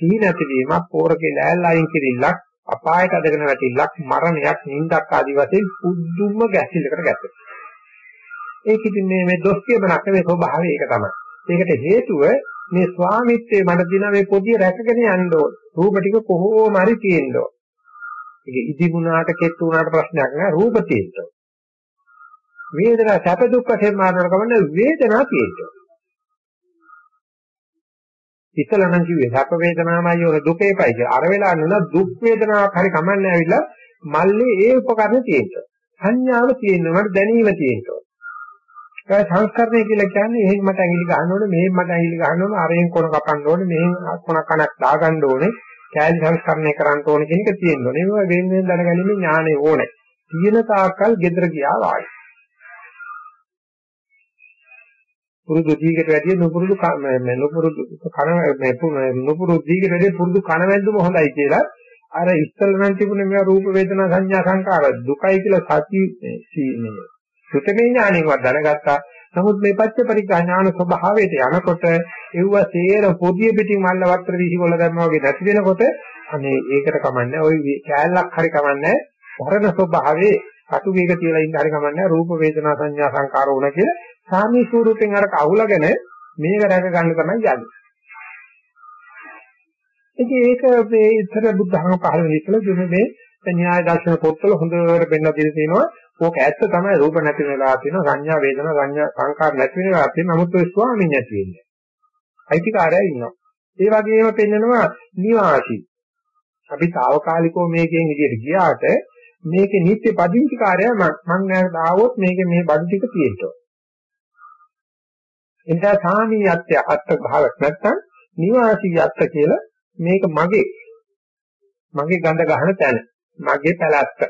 සිහි නැතිවීමක්, පෝරකේ ලෑල්ල අයින් කිරිල්ලක්, අපායට අදගෙන වැටිල්ලක්, මරණයක්, නිින්දක් ආදී වශයෙන් පුදුම ගැසිල්ලකට ගැටෙනවා. ඒක ඉතින් මේ මේ දොස් කියමනක් නෙවෙයි ස්වභාවය ඒක තමයි. ඒකට හේතුව මේ ස්වාමිත්වයේ මට දින මේ පොදිය රැකගෙන යන්න ඕන. රූප ටික කොහොම හරි තියෙන්න ඕන. ඒක ඉදිමුණාට කෙට්ටු වුණාට ප්‍රශ්නයක් නෑ රූප තියෙන්න ඕන. වේදනා සැප දුක්ඛ සේමානවල කමන්නේ වේදනා තියෙන්න ඕන. ඉතල නම් කිව්වේ සැප වේදනාමයි ඔය දුකේපයි කියලා. අර වෙලාව නුන දුක් වේදනාවක් හරි කමන්නේ ඇවිල්ලා මල්ලේ ඒ උපකරණ තියෙන්න. සංඥාව තියෙන්න මට දැනීම තියෙන්න. ඒ සංස්කරණය කියලා කියන්නේ එහෙන් මට ඇඟිලි ගන්න ඕනේ, මෙහෙන් මට ඇඟිලි ගන්න ඕනේ, අරෙන් කොන කපන්න ඕනේ, මෙහෙන් කොන කනක් දාගන්න ඕනේ, කෑලි සංස්කරණය කරන්න ඕනේ කියන එක තියෙන්න ඕනේ. මේවා වෙන වෙන දැනගැනීමේ ඥානෙ ඕනේ. තියෙන තාක්කල් gedara ගියා වායි. පුරුදු දීකට වැඩිය නුපුරුදු නුපුරුදු කන මේ නුපුරුදු දීකට වැඩිය පුරුදු කන වැද්දුම හොඳයි කියලා අර ඉස්සල නම් තිබුණේ මේ රූප වේදනා සංඥා සංකාර දුකයි කියලා සති මේ සුතමේ ඥාණයෙන්වත් දැනගත්තා. නමුත් මේ පච්ච පරිග්‍රහ ඥාන ස්වභාවයට යනකොට ඒව සේර පොදිය පිටින් මල්ල වත්‍ර විහිවල දැම්මා වගේ නැති වෙනකොට අනේ ඒකට කමන්නේ ওই කෑල්ලක් හරි කමන්නේ වරණ ස්වභාවයේ අතු වේග තියලා ඉන්න හරි කමන්නේ රූප වේදනා සංඥා සංකාර වුණ කියලා සාමී ස්වරූපෙන් අරක අහුලගෙන මේක රැක ගන්න තමයි යන්නේ. ඉතින් ඒක මේ ඉතර බුද්ධහම පහළ වෙන ඉතල දුන්නේ මේ න්‍යාය දර්ශන පොත්වල හොඳට බෙන්ලා දෙලා තියෙනවා. ඕක ඇත්ත තමයි රූප නැති වෙලා තියෙනවා සංඥා වේදනා සංඥා සංකාර නැති වෙලා තියෙනවා. නමුත් ඔය ස්වාමීන් නැති වෙන්නේ. අයිතිකාරය ඉන්නවා. ඒ වගේම පෙන්නනවා නිවාසී. අපි తాවකාලිකව මේකෙන් එළියට ගියාට මේකේ නිත්‍ය පදිංචිකාරය මම නෑ දාවොත් මේකේ මේ බඩු ටික තියෙනවා. එනිසා සාමීයත්‍ය අත්ත භාවක් නැත්තම් නිවාසීයත්ත කියලා මේක මගේ මගේ ගඳ ගන්න තැන මගේ පැලැත්ත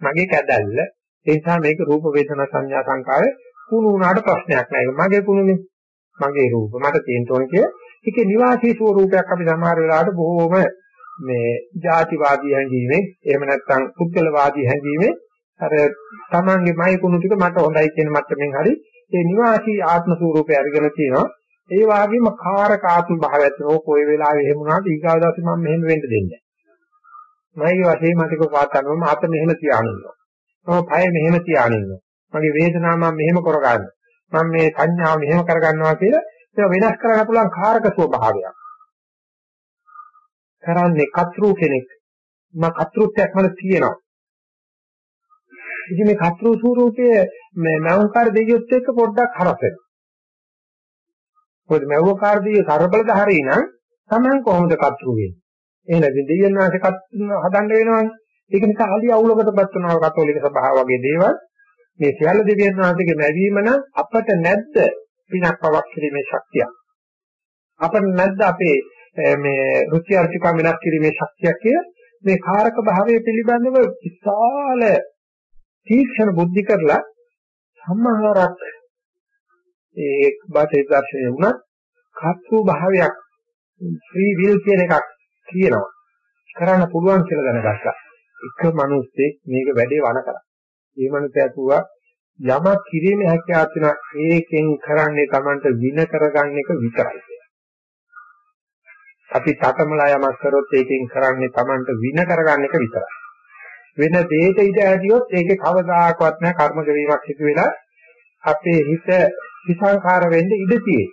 මගේ කැදැල්ල. ඒ නිසා මේක රූප වේදනා සංඥා සංකාරේ කුණු වුණාට ප්‍රශ්නයක් නෑ. ඒක මගේ කුණුනේ. මගේ රූප මට තියෙන්න ඕන කිය ඒකේ නිවාසී ස්වරූපයක් අපි සමහර වෙලාවට බොහෝම මේ ಜಾතිවාදී හැඟීමේ එහෙම නැත්නම් පුද්ගලවාදී හැඟීමේ අර තමන්ගේ මයි කුණු ටික මට හොඳයි කියන මට්ටමින් හරි ඒ නිවාසී ආත්ම ස්වરૂපය අරගෙන තියෙනවා. ඒ වගේම කාරක ආත්ම භාවයත් ඕක කොයි වෙලාවෙ එහෙම වුණාට ඊගාව දවසේ මම මෙහෙම වෙන්න දෙන්නේ නැහැ. මගේ වශයෙන් මතික පාතනම මාත මෙහෙම තියානින්නවා. මම පය මෙහෙම තියානින්නවා. මගේ වේදනාව මම මෙහෙම කරගන්නවා. මම මේ සංඥාව මෙහෙම කරගන්නවා කියලා ඒක වෙනස් කරන්න පුළුවන් කාරක ස්වභාවයක්. කරන්නේ කතෘ කෙනෙක්. මම කතෘත්වයක් මට තියෙනවා. ඉතින් මේ කතෘ ස්වරූපයේ මේ මෞංකාර දෙවියොත් එක්ක පොඩ්ඩක් හරස් වෙනවා. මොකද මෞංකාර දෙවිය ਸਰබලධාරී නම් Taman කොහොමද කතෘ වෙන්නේ? එහෙනම් දෙවියන් වහන්සේ හදන්න වෙනවනේ. ඒක නිසා අලි අවුලකටපත් වෙනවා කතෝලික සභාව වගේ දේවල්. මේ සියල්ල දෙවියන් වහන්සේගේ ලැබීම නම් අපට නැද්ද පිනක් පවක් කිරීමේ ශක්තිය. අපට නැද්ද අපේ මේ රුචි අරුචිකම් වෙනස් කිරීමේ ශක්තිය කිය මේ කාරක භාවය පිළිබඳව විශාල තීක්ෂණ බුද්ධි කරලා සම්මාහාරක් ඒ බාහිර දර්ශනය වුණත් කත්තු භාවයක් ෆ්‍රී විල් කියන එකක් කියනවා කරන්න පුළුවන් කියලා දැනගත්තා. එක මිනිස්සෙක් මේක වැඩේ වණ කරා. මේ මිනිසයා කිව්වා යමක් කිරීමේ හැකියාවක් තියෙනවා ඒකෙන් කරන්නේ Tamanට වින කරගන්න එක විතරයි අපි තතමලා යමක් කරොත් ඒකෙන් කරන්නේ Tamanට වින කරගන්න එක විතරයි. වෙන දෙයක ඉඳ ඇදියොත් ඒකේ කවදාකවත් නැහැ කර්ම ගෙවීමක් සිදු වෙලා අපේ හිත විසංකාර වෙන්න ඉඩ තියෙයි.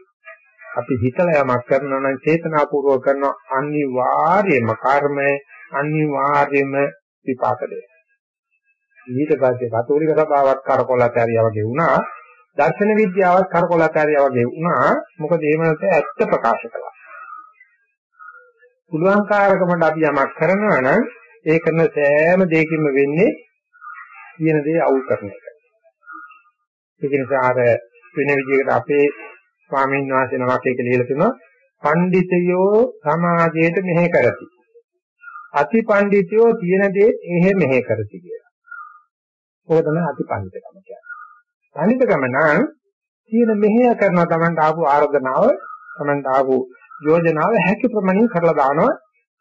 අපි හිතලා යමක් කරනවා නම් චේතනාපූර්වක කරන අනිවාර්යම කර්මය අනිවාර්යම විපාක දෙයි. ඊට පස්සේ කතෝලික සභාවක් කරකොලතරියා වගේ වුණා දර්ශන විද්‍යාවත් කරකොලතරියා වගේ වුණා මොකද ඒ මනස ඇත්ත ප්‍රකාශ කළා. පුළුවන් කාරකමට අපි යමක් කරනවා නම් ඒ කරන සෑම දෙයකින්ම වෙන්නේ කියන දේ අවුල් කරන එක. ඒක නිසා අර වෙන විදිහකට අපේ ස්වාමීන් වහන්සේ නමක් ඒක ලියලා තිනවා පඬිතයෝ සමාජයට මෙහෙ කරති. අති පඬිතයෝ තියෙන දේ එහෙ මෙහෙ කරති කියලා. ඕක තමයි අති පඬිතකම කියන්නේ. පඬිතකම නම් තියෙන මෙහෙය කරන තමන්ට ආපු ආරාධනාව තමන්ට ආපු යෝජනාව හැකි ප්‍රමාණින් කරලා දානවා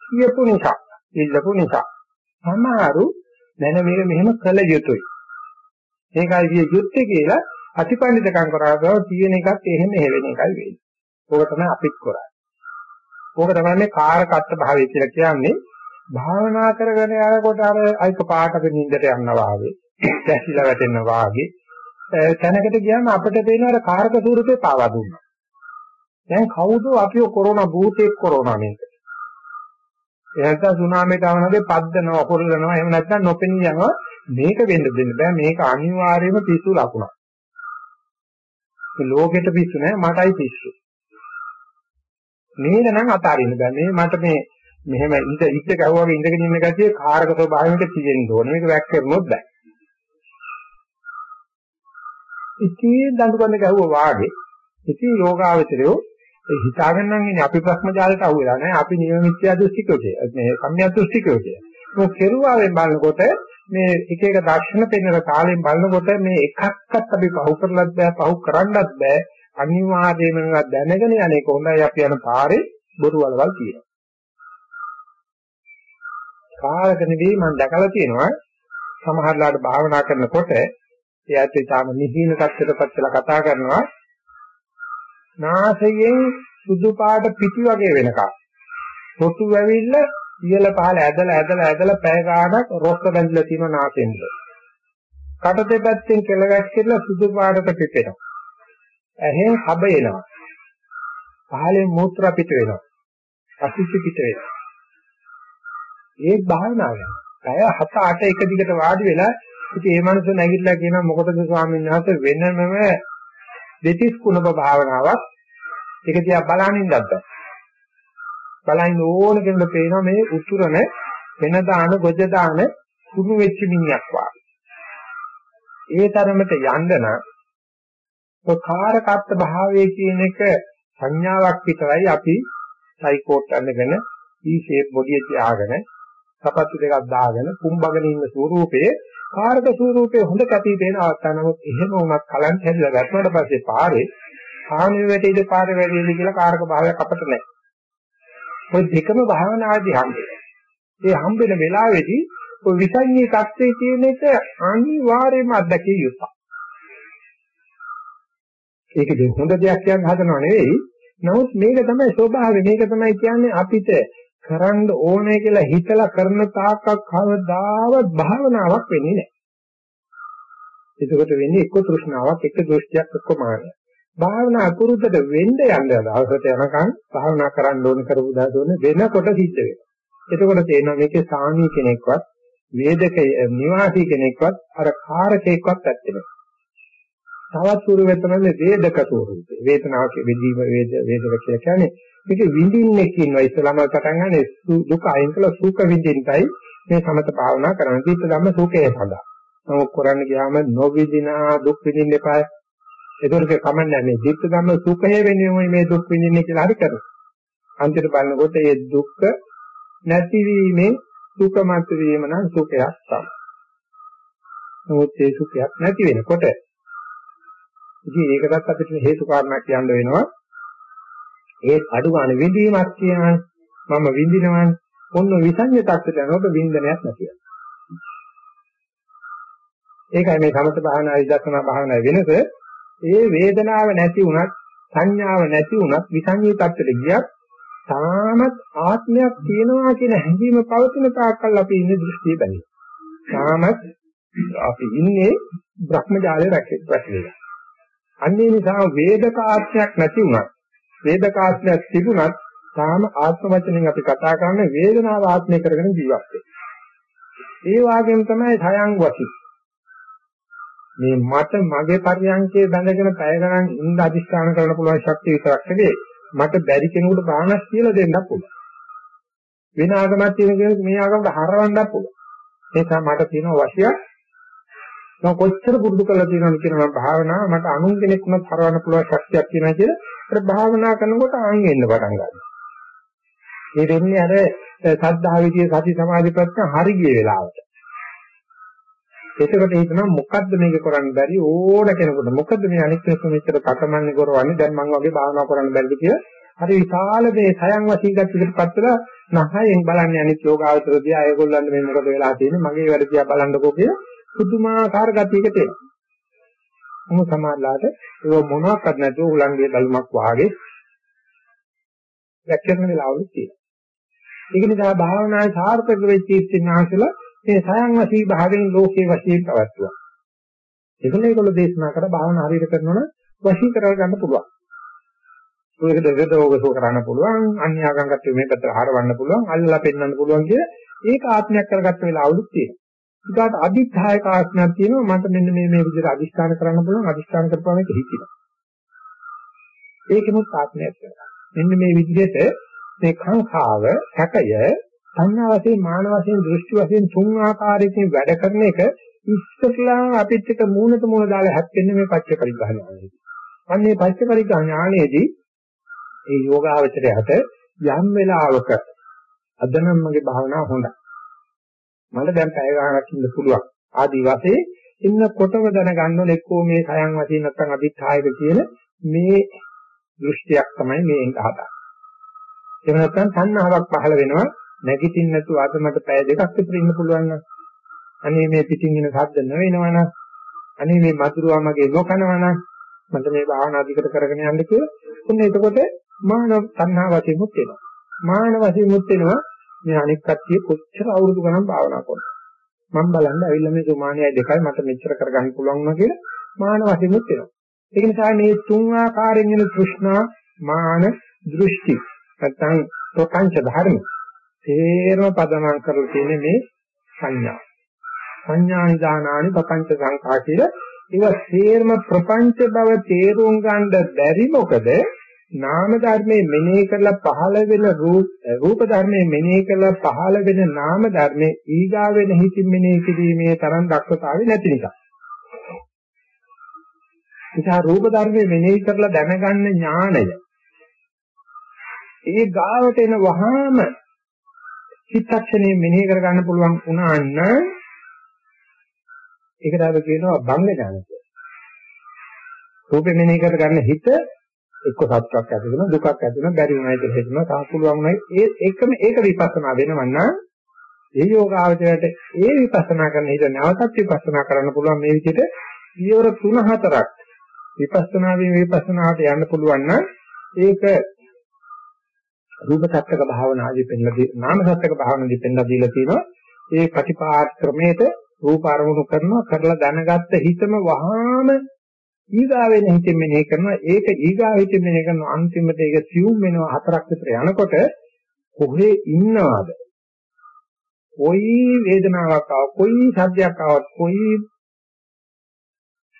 කියපු නිසා, ඉල්ලපු නිසා. සමහරු දැන මේක මෙහෙම කළ යුතුයි. ඒකයි කිය යුත්තේ කියලා අතිපණ්ඩිතකම් කරාදව තියෙන එකත් එහෙම හේවෙන එකයි වෙන්නේ. ඕක තමයි අපිත් කරන්නේ. ඕක තමයි මේ කාරකත්ත භාවය කියලා කියන්නේ. භාවනා කරගෙන යනකොට අර අයික පාටක නිින්දට යනවා වගේ, දැසිලා වැටෙනවා වගේ. තැනකට ගියාම අපිට පේන අර කාරක ස්වරූපේ පාවා දුන්නා. දැන් කවුද අපිව කොරෝනා භූතෙක් කොරෝනා මේක. එහෙනම් සුනාමියට ආවනදී පද්දනවා, පොරලනවා, එහෙම නැත්නම් නොපෙනී යනවා. මේක වෙන්න දෙන්න බෑ. මේක අනිවාර්යයෙන්ම පිස්සු ලකුණක්. මේ ලෝකෙට පිස්සු නෑ, මටයි පිස්සු. මේක නම් අතාරින්න බෑ. මේ මට මේ මෙහෙම ඉඳ ඉච්ච ගැහුවාගේ ඉඳගෙන ඉන්න ගැතිය කාරක ස්වභාවයකට තියෙන්න ඕනේ. මේක වැක් කරනොත් බෑ. ඉතින් දඬුකන්න ගැහුවා වාගේ ඉතින් යෝගාවචරයෝ ඒ හිතාගෙන නම් ඉන්නේ අපි භ්‍රමජාලයට අහු වෙලා නැහැ. අපි නියම මිත්‍යා දෘෂ්ටිකෝ කිය. මේ සම්‍යක් දෘෂ්ටිකෝ කිය. ඒක කෙරුවාවෙන් බලනකොට මේ එක එක දර්ශන පෙන්වන කාලෙන් බලනකොට මේ එකක්වත් අපි පහු කරලත් බෑ, පහු කරන්නත් බෑ. අනිවාර්යයෙන්ම දැනගෙන යන්නේ කොහොමදයි අපි යන පාරේ බොරු වලවල් තියෙනවා. කාලක නෙවෙයි මම දැකලා තියෙනවා සමහරලාට භාවනා කරනකොට එයාට ඊටාම නිහින තත්ත්වයකටපත් වෙලා කතා කරනවා නාසයෙන් සුදු පාට පිටි වගේ වෙනකම්. පොතු වැවිල්ල ඉහළ පහළ ඇදලා ඇදලා ඇදලා පැය ගාණක් රොස්ස බැඳලා තියෙන නාසයෙන්ද. කට දෙපැත්තෙන් කෙල වැක්කිරලා සුදු පාටට පිපෙනවා. ඇහෙන් හබ එනවා. පහලෙන් මූත්‍රා පිට වෙනවා. අසිච්ච පිට වෙනවා. ඒ භාවනාව. පැය 7 8 එක දිගට වාඩි වෙලා ඉතින් ඒ මනුස්සය නැගිටලා කියනවා මොකටද ස්වාමීන් වහන්සේ වෙනමම දෙතිස් කුණප භාවනාවක් ඒක දිහා බලනින්නත් බෑ. බලන්න ඕන කෙනෙකුට පේනවා මේ උතුරන වෙන දාන ගොජ දාන කුණු වෙච්ච මිනිහක් වගේ. ඒ තරමට යන්න නම් ප්‍රකාරකත්ත භාවයේ කියන එක සංඥාවක් විතරයි අපි සයිකෝට් අඳගෙන E shape බොඩිය තියාගෙන සපත්තු දෙකක් දාගෙන කුම්බගෙන ඉන්න ස්වරූපයේ කාරක ස්වරූපයේ හොඳ කැපී පෙනෙන අවස්ථා නමුත් එහෙම වුණත් කලන් හැදිලා ගත්තට පස්සේ පාරේ ආනෙ වැටේද පාරේ වැටේද කියලා කාරක භාවයක් අපිට නැහැ. ඔය දෙකම භාවනාදී හම්බෙන්නේ. ඒ හම්බෙන වෙලාවේදී ඔය විසඤ්ඤී தත්ත්වයේ කියන එක අනිවාර්යයෙන්ම අත්දැකිය යුතුයි. ඒක දෙක හොඳ දෙයක් කියන්න හදනව නෙවෙයි. නමුත් මේක තමයි ස්වභාවය. මේක තමයි කියන්නේ අපිට කරන්න ඕනේ කියලා හිතලා කරන තාක්කක් කවදාවත් භාවනාවක් වෙන්නේ නැහැ. එතකොට වෙන්නේ එක්ක තෘෂ්ණාවක් එක්ක දෘෂ්ටියක් එක්ක මානයක්. භාවනා අකුරුද්දට වෙන්න යන්න දවසට යනකම් භාවනා කරන්න ඕන කරපු දාසෝනේ වෙනකොට සිද්ධ වෙනවා. එතකොට තේරෙනවා මේකේ සාමී කෙනෙක්වත් වේදක නිවාසී කෙනෙක්වත් අර කාරකෙක්වත් ඇත්තේ නැහැ. තවත් ස්වරූපයක් තමයි වේදක ස්වරූපය. වේදනාවක විදීම වේද වේදක කියලා කියන්නේ මේක විඳින්නේ කියනවා ඉස්සලම පටන් ගන්න දුක අයින් කළ සුඛ විඳින්නයි මේ සමත භාවනා කරන්නේ. පිට ධම්ම සුඛය සඳහා. නමුත් කරන්න ගියාම නොවිදිනා දුක් විඳින්න එපා. ඒකට කමන්නේ මේ ධිට්ඨ ධම්ම සුඛය වෙන්නේ මේ දුක් විඳින්නේ කියලා හරි කරනවා. අන්තිමට බලනකොට මේ දුක්ඛ නැතිවීමෙන් සුඛමත් වීම නම් සුඛයක් තමයි. නමුත් ඒ සුඛයක් නැති වෙනකොට ඉතින් ඒකටත් අපිට හේතු කාරණා කියන්න වෙනවා. ඒත් අඩු ගන්න විඳීමක් කියනවා. මම විඳිනවනේ. ඔන්න විසඤ්ඤ tattට යනකොට වින්දනයක් නැතිව. ඒකයි මේ සමත භාවනා විදර්ශනා භාවනා වෙනස. ඒ වේදනාව නැති වුණත් සංඥාව නැති වුණත් විසඤ්ඤ tattට ගියත් තාමත් ආත්මයක් තියෙනවා කියන හැඟීම පවතින තාක්කල් අපි ඉන්නේ දෘෂ්ටිය බැහැ. තාමත් අපි ඉන්නේ භ්‍රමජාලේ රැකෙත් රැකෙලා. අන්නේ නිසා වේදක ආත්මයක් නැති වුණත් වේදකාත්මයක් තිබුණත් තාම ආත්ම වචනෙන් අපි කතා කරන්නේ වේදනාව ආත්මය කරගෙන ජීවත් ඒ වාගේම තමයි සයන් වසි. මේ මට මගේ පරියන්කේ බැඳගෙන පැය ගණන් ඉඳ අධිෂ්ඨාන කරන්න පුළුවන් ශක්තිය විතරක් නෙවෙයි මට බැරි කෙනෙකුට බාහනක් කියලා දෙන්නත් පුළුවන්. වෙන ආගමක් තියෙන කෙනෙක් මේ ආගමට හරවන්නත් පුළුවන්. ඒ නිසා මට තියෙන වශිය මම කොච්චර පුරුදු කරලා තියෙනවද කියන මම භාවනාව මට අනුන් කෙනෙක් වුණත් හරවන්න පුළුවන් ශක්තියක් තියෙනවා කියලා ඒක භාවනා කරනකොට ආන් එන්න පටන් ගන්නවා. මේ වෙන්නේ අර සද්ධා විදියේ සති සමාධි ප්‍රඥා හරි ගිය වෙලාවට. එතකොට හිතනවා මොකද්ද මේක කරන්න බැරි ඕන කෙනෙකුට මොකද්ද මේ අනිත් කෙනෙක් මෙච්චර කටමන්නේ කරවන්නේ දැන් මම වගේ භාවනා කරන්න බැරිද කියලා හරි විශාල මේ සයන් වශීගතයකට පත් වෙලා නහයෙන් බලන්නේ අනිත් යෝගාවචර දිහා ඒගොල්ලන්ට මේ මොකද වෙලා තියෙන්නේ මගේ වැඩ දිහා බලන්නකෝ කියලා පුදුමාකාර ගතියකට එනවා. මොන සමාජලාට ඒක මොනවාක්වත් නැතුව උලංගේ බැලුමක් වාගේ වැක්කෙන වෙලාවලු තියෙනවා. ඒක නිසා භාවනාවේ සාර්ථක වෙච්ච ඉස්තිනාසල මේ සයන් වශී භාවයෙන් ලෝකේ වශයෙන් පවත්වනවා. ඒකල ඒගොල්ලෝ දේශනා කර භාවනා හරියට කරනවනම් වශී කරව ගන්න පුළුවන්. ඔයක දෙදෝගසෝ කරන්න පුළුවන්, අන්‍යාගම් කට්ටිය මේ පැත්තට හරවන්න පුළුවන්, අල්ලලා පෙන්වන්න පුළුවන් කිය ඒක ආත්මයක් කරගත්ත වෙලාවලුත් තියෙනවා. ඊට අදිත්‍යයක ආත්මයක් තියෙනවා මට මෙන්න මේ මේ විදිහට අදිස්ථාන කරන්න පුළුවන් අදිස්ථාන කරපුවාම ඒක හිතිනවා. ඒකෙමුත් ආත්මයක් කරගන්න. මෙන්න මේ විදිහට මේ කාංකාව, සැකය, සංඥා වශයෙන්, මාන වශයෙන්, දෘෂ්ටි වශයෙන් තුන් ආකාරයකින් වැඩ කරන එක ඉස්සෙල්ලා අපිත් එක මූණට මූණ දාලා හැප්පෙන්නේ මේ පච්ච පරිග්‍රහණයයි. අන්න මේ පච්ච පරිග්‍රහණාණයේදී ඒ යෝගාවචරයට යම් වෙලාවක අද නම් මගේ භාවනාව හොඳයි. මට දැන් පැය ගාණක් ඉන්න පුළුවන්. ආදි වශයෙන් ඉන්නකොටම දැනගන්න ඕනේ එක්කෝ මේ සයන් වශයෙන් නැත්නම් අදිත්‍යයක කියන මේ දෘෂ්ටියක් තමයි මේ එන්න හදා. එහෙම නැත්නම් සංහාවක් පහළ වෙනවා නැගිටින්න නැතුව අද මට පැය දෙකක් විතර ඉන්න පුළුවන් නම් අනේ මේ පිටින් එන ශබ්ද නොවෙනවනම් අනේ මේ මధుරවා මගේ නොකනවනම් මට මේ භාවනා දිකට කරගෙන යන්න කියලා. ඔන්න එතකොට මානව සංහා වශයෙන් මුත් වෙනවා. මාන වශයෙන් මුත් වෙනවා මේ අනික් කට්ටිය කොච්චර අවුරුදු ගණන් භාවනා කරනවද? මම බලන්න ඇවිල්ලා මේ සුමානියයි දෙකයි මට මෙච්චර කරගන්න පුළුවන් වුණා කියලා මාන වශයෙන්ුත් වෙනවා ඒක නිසා මේ තුන් ආකාරයෙන් වෙන තෘෂ්ණා මාන දෘෂ්ටි නැත්නම් ප්‍රපංච ධර්ම තේරම පදනම් කරලා තියෙන්නේ මේ සංඥා. සංඥා නිදානානි ප්‍රපංච සංඛා කියලා. ඒවා තේරම ප්‍රපංච බව තේරුම් ගන්න බැරි මොකද නාම ධර්මයේ මෙනෙහි කරලා පහළ වෙන රූප රූප ධර්මයේ මෙනෙහි කරලා පහළ වෙන නාම ධර්මයේ ඊගා වෙන හිතින් මෙනෙහි කිරීමේ තරම් දක්ෂතාවය නැති නිසා. නිසා රූප ධර්මයේ මෙනෙහි කරලා දැනගන්න ඥාණය ඒ ගාවට එන වහාම චිත්තක්ෂණය මෙනෙහි කරගන්න පුළුවන් වුණා නම් ඒකට අපි කියනවා භංග ඥාන කියලා. රූපෙ මෙනෙහි කරගන්න හිත එක්ක සත්‍යක් ඇති වෙනවා දුකක් ඇති වෙනවා බැරි වුණා කියලා හිතනවා සාහකුලුවන් වුණා ඒ එකම ඒක විපස්සනා වෙනවන්න ඒ යෝගාවචරයට ඒ විපස්සනා කරන හිත නැවතත් විපස්සනා කරන්න පුළුවන්. මේ විදිහට පියවර 3-4ක් විපස්සනාවෙන් විපස්සනාවට යන්න පුළුවන් නම් ඒක රූප සත්‍යක භාවනාදී පෙන්නදී නාම සත්‍යක භාවනාදී පෙන්නලා දීලා තියෙනවා. ඒ ප්‍රතිපාද ක්‍රමයට රූප අරමුණු කරනවා කරලා දැනගත්ත හිතම වහාම ඊගාවෙන හිතෙන් මෙනෙහි කරනවා. ඒක ඊගාව හිතෙන් මෙනෙහි කරනවා අන්තිමට ඒක සියුම් වෙනවා හතරක් විතර යනකොට කොහේ ඉන්නවද? කොයි වේදනාවක් ආව කොයි සද්දයක් ආවත් කොයි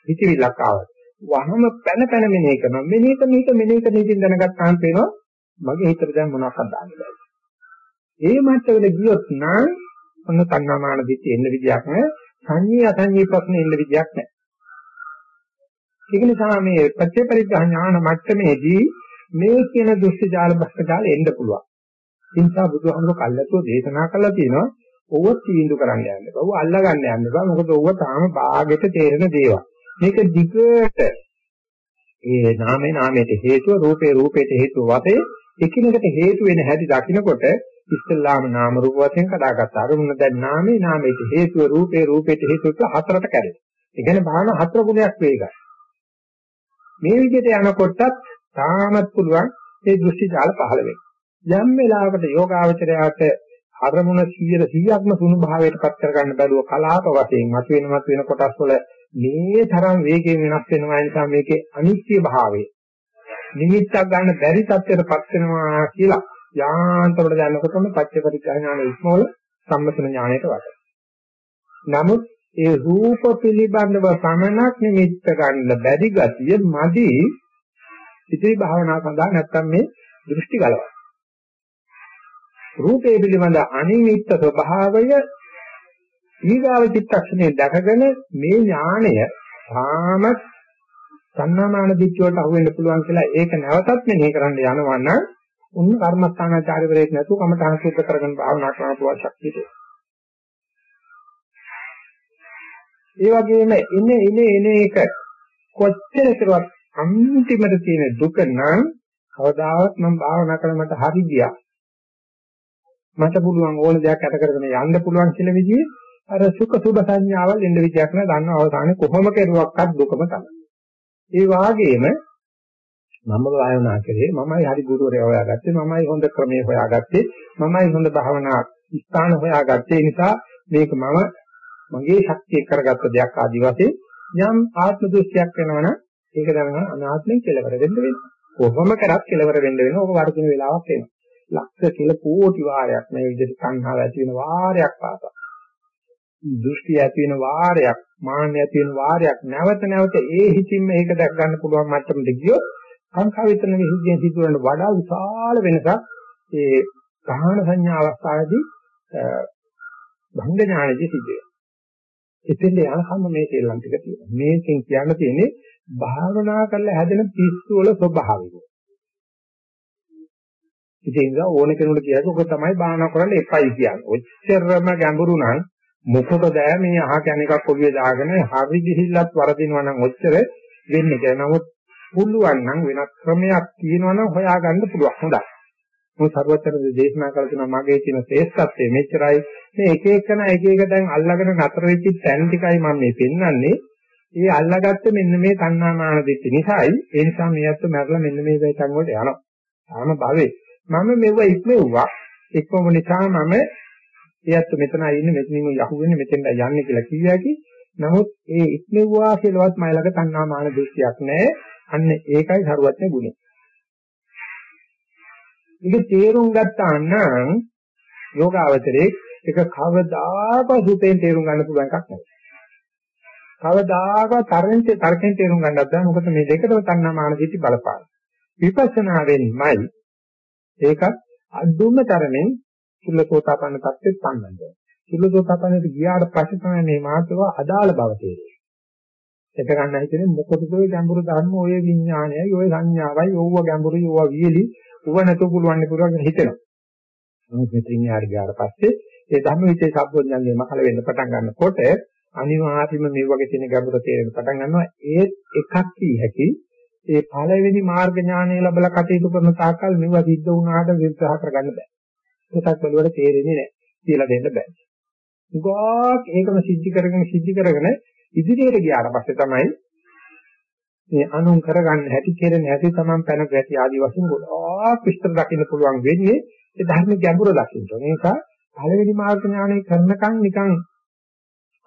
හිතවිල්ලක් ආවත් වහම පැන පැන මෙනෙහි කරනවා. මෙනෙහි කරන එක මෙනෙහි කරන ඉතින් දැනගත්තාම පේනවා මගේ හිතට දැන් මොනවක්ද දාන්න බැහැ ඒ මට්ටමට ගියොත් නම් ඔන්න තණ්හාමාන දිට්ඨිය එන්න විදියක් නැහැ. සංඤේ අසංඤේ ප්‍රශ්නේ එන්න විදියක් නැහැ. ඒක නිසා මේ ප්‍රත්‍යපරිග්‍රහ ඥාන මට්ටමේදී මේ කියන දුෂ්ට ජාල භ්‍රෂ්ටජාල එන්න පුළුවන්. ඒ නිසා බුදුහාමුදුරුවෝ කල්ලාතෝ දේශනා කළා තියෙනවා ඔව තීන්දුව කරන්න යන්න එපා. ඔව අල්ලා ගන්න යන්න එපා. මොකද ඔව තාම භාගෙට තේරෙන දේවල්. මේක දිගට ඒ නාමේ නාමයට හේතුව රූපේ රූපයට හේතුව වශයෙන් එකිනෙකට හේතු වෙන හැටි දකිනකොට ඉස්ලාම නාම රූප වශයෙන් කඩාගත්ත අරමුණ දැන් නාමේ නාමයට හේතුව රූපේ රූපයට හේතුව හතරට කැඩේ. ඒ කියන්නේ භාවන හතර ගුණයක් වේගයි. මේ විදිහට යනකොටත් තාමත් පුළුවන් ඒ දෘෂ්ටි ජාල පහළ වෙන්න. යම් වෙලාවකට යෝගාවචරයට අරමුණ 100%ක්ම සුණු භාවයට පත් කරගන්න බැලුව කලාප වශයෙන් මතුවෙන මතුවෙන කොටස් වල මේ තරම් වේගයෙන් වෙනස් වෙනවා නිසා මේකේ අනිත්‍ය භාවය නිමිත්තක් ගන්න බැරි තත්ත්වයකටපත් වෙනවා කියලා යාන්තමට දැනනකොටම පච්ච පරිග්‍රහ ඥාන ඉක්මවල සම්මතන ඥානයට වටේ. නමුත් ඒ රූප පිළිබඳව සමනක් නිමිත්ත ගන්න බැරි ගතිය මදි ඉතිරි භාවනා සඳහා නැත්තම් මේ දෘෂ්ටි ගලවන්න. රූපේ පිළිබඳ අනිමිත්ත ස්වභාවය ඊගාව චිත්තක්ෂණය දැකගෙන මේ ඥාණය තාමත් සන්නාමාන දිච්චුවට අහු වෙන්න පුළුවන් කියලා ඒක නැවතත් මෙහෙ කරන්න යනවා නම් උන් කර්මස්ථානාචාර්යවරයෙක් නැතුව කමඨහං සුද්ධ කරගෙන භාවනා කරන්න පුළුවන් ශක්තිය තියෙනවා. ඒ වගේම එනේ එනේ එනේ එක කොච්චර කරුවත් අන්තිමට තියෙන දුක නම් කවදාවත් මම භාවනා කරලා මට හරි ගියා. මට පුළුවන් ඕන දෙයක් අට කරගෙන යන්න පුළුවන් කියන විදිහේ අර සුඛ සුභ සංඥාවල් එන්න විදියක් නෑ දන්නව අවසානයේ කොහොම කෙරුවක්වත් දුකම තමයි. ඒ වාගේම මම භාවනා කරේ මමයි හරි ගුරුවරයා හොයාගත්තේ මමයි හොඳ ක්‍රමයේ හොයාගත්තේ මමයි හොඳ භාවනා ස්ථාන හොයාගත්තේ නිසා මේක මම මගේ ශක්තිය කරගත්ත දෙයක් ආදි වශයෙන් යම් ආත්ම දෘෂ්ටියක් වෙනවනම් ඒක දැනගන්න අනාත්මයෙන් කෙලවර වෙන්න වෙනවා. කොහොම කරත් කෙලවර වෙන්න වෙනවා. ඕක වර්ධින වෙලාවක් එනවා. ලක්ෂ කිල කෝටි වාරයක් මේ විදිහට සංහාව ඇති වෙන වාරයක් පාසා. දෘෂ්ටි ඇති වෙන වාරයක්, මාන්න ඇති වෙන වාරයක් නැවත නැවත ඒ හිතින්ම ඒක දැක් ගන්න පුළුවන් මට්ටමට ගියොත් සංඛා විතරන විසුද්ධියෙන් සිදුවන වඩා විශාල වෙනසක් ඒ ගාහන සංඥා අවස්ථාවේදී භංග ඥානදී සිද්ධ වෙනවා. එතෙන්ද යනකම් මේ තේරලම් ටික තියෙනවා. මේකෙන් කියන්න තියෙන්නේ භාවනා කරලා හැදෙන පිස්සු වල ස්වභාවය. ඉතින් ඕන කෙනෙකුට කියද්දි ඔක තමයි භාවනා කරන්න එපයි කියන්නේ. ඔච්චරම ගැඹුරු නම් මොකටද මේ අහ කැන එකක් ඔළුවේ දාගෙන හරි ගිහිල්ලත් වරදිනවා නම් ඔච්චර වෙන්නේ කියලා. නමුත් පුළුවන් නම් වෙනත් ක්‍රමයක් තියෙනවා නම් හොයාගන්න පුළුවන්. හොඳයි. මොකද සර්වතර දේශනා කළ තුන මගේ තියෙන ශ්‍රේෂ්ඨත්වය මෙච්චරයි. මේ එක එකන එක එක දැන් අල්ලගෙන නතර වෙච්ච තැන් ටිකයි මම මේ පෙන්වන්නේ. ඒ අල්ලගත්ත මෙන්න මේ තණ්හාමාන දෙච්ච නිසායි ඒ නිසා මේ අත්තු මරලා මෙන්න මේ වේතන් වලට යනවා. තාම භවේ. මම මෙව ඉක්මෙව්වා. ඉක්මව නිසා මම ඒ අත්තු මෙතනයි ඉන්නේ මෙතනින් යහු වෙන්නේ මෙතෙන්ට යන්නේ කියලා කිව්වාකි. නමුත් ඒ ඉක්මෙව්වා කියලාවත් මයි ළඟ තණ්හාමාන දෘෂ්ටියක් නැහැ. අන්න ඒකයි සරුවත්නේ ගුණය. මේක තේරුම් ගත්තා නම් යෝගාවචරයේ ඒක කවදාකවත් සුතෙන් තේරුම් ගන්න පුළුවන් එකක් නෙවෙයි. කවදාකවත් තරෙන් තරකෙන් තේරුම් ගන්නත් බෑ මොකද මේ දෙකම තණ්හා මාන දිටි බලපාන. විපස්සනාවෙන්මයි ඒක අදුම තරමින් සුල්ලසෝතාපන්න තත්ත්වෙත් පන්නන්නේ. සුල්ලසෝතාපන්නට ගියාට පස්සේ තමයි මේ මාතෘව අදාළ බව තේරෙන්නේ. එත ගන්න හිතෙන්නේ මොකටද ඔය ගැඹුරු ධර්ම ඔය විඥානයයි ඔය සංඥාවයි ඕව ගැඹුරුයි ඕව වියලි ඌව නැතුව පුළුවන් පුළුවන් හිතෙනවා. නමුත් මෙතනින් යාර ගියාට පස්සේ ඒ ධම්ම විචේ සම්බොධ්‍යංගේ මහල වෙන්න පටන් ගන්නකොට අනිවාර්යයෙන්ම මේ වගේ තියෙන ගැඹුර තේරෙන්න පටන් ගන්නවා ඒත් එකක් කී හැකි ඒ පළවෙනි මාර්ග ඥානය ලැබලා කටයුතු කරන තාකල් මෙව සිද්ධ වුණාට විග්‍රහ කරගන්න බෑ. ඒකත් බලවට තේරෙන්නේ නැහැ. කියලා දෙන්න බෑ. උගාක් ඒකම සිද්ධ කරගෙන සිද්ධ කරගෙන ඉදිරියට ගියාට පස්සේ තමයි මේ අනුන් කරගන්න හැටි කෙරෙන හැටි තමන් පැන ගැටි ආදි වශයෙන් ගොඩාක් විස්තර දකින්න පුළුවන් වෙන්නේ ඒ ධර්ම ගැඹුර දකින්න. ඒ නිසා පළවෙනි මාර්ග ඥානය කරනකන් නිකන්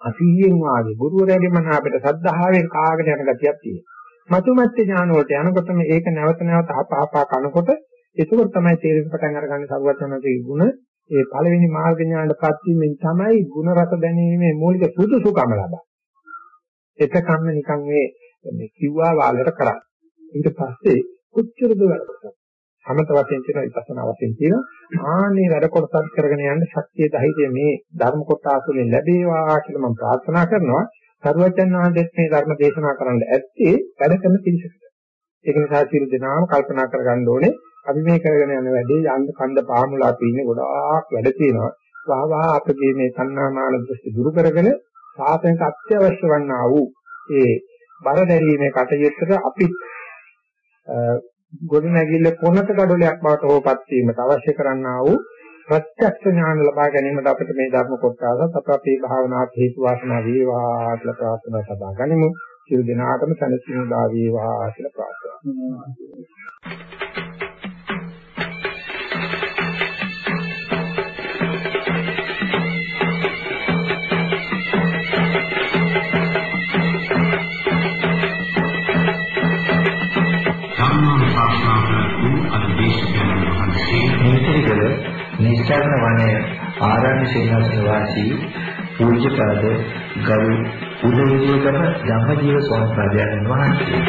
අසීයෙන් වාගේ ගුරුවරයාගේ මන අපිට සද්ධාවෙන් කාගෙන යන ගතියක් තියෙනවා. මතුමැත්තේ ඥාන වලට යනකොටම ඒක නැවත නැවත අපහපා කනකොට ඒකෝට තමයි තේරෙන්න පටන් අරගන්නේ සරුවචනගේ ගුණ ඒ පළවෙනි මාර්ග ඥානටපත් වීමෙන් තමයි ගුණ රස දැනීමේ මූලික සුදුසුකම ලබන්නේ. එතකන්න නිකන් මේ මේ කිව්වා වාලට කරා. ඊට පස්සේ කොච්චරද වැඩ කරන්නේ? සමත වශයෙන් තියෙන විපස්සනා වශයෙන් තියෙන ආනේ වැඩ කොටසක් කරගෙන යන්න ශක්තිය ධෛර්යය මේ ධර්ම කොටස වලින් ලැබේවා කියලා මම ප්‍රාර්ථනා කරනවා. සරුවචන් වහන්සේත් මේ ධර්ම දේශනා කරන්න ඇත්තේ වැඩ කරන පිළිසකට. ඒක නිසා සියලු දෙනාම කල්පනා කරගන්න ඕනේ අපි මේ කරගෙන යන වැඩේ යන්න කන්ද පාමුලා තියෙන ගොඩාක් වැඩ තියෙනවා. වහ වහ අපගේ මේ සන්නාමාන දෘෂ්ටි දුරු කරගෙන සාසනයට අත්‍යවශ්‍ය වන්නා වූ ඒ බර දැරීමේ කටයුත්තට අපි ගොඩ නැගිල්ල කොනක ගඩොලයක් බවට හොපත් වීමට අවශ්‍ය කරන්නා වූ ප්‍රත්‍යක්ෂ ඥාන ලබා ගැනීමට අපිට මේ ධර්ම කොටසත් අප අපේ භාවනාවට හේතු වාසනා වේවා කියලා ප්‍රාර්ථනා සබා ගනිමු. සියලු දෙනාටම සැනසීම දා වේවා කියලා ප්‍රාර්ථනා කරනවා. නිස්සාරණ වනයේ ආරණ්‍ය සේනාසන වාසී පූජ්‍යපද ගරු උදේවිදේකම ධම්මජීව ස්වාමීන් වහන්සේ.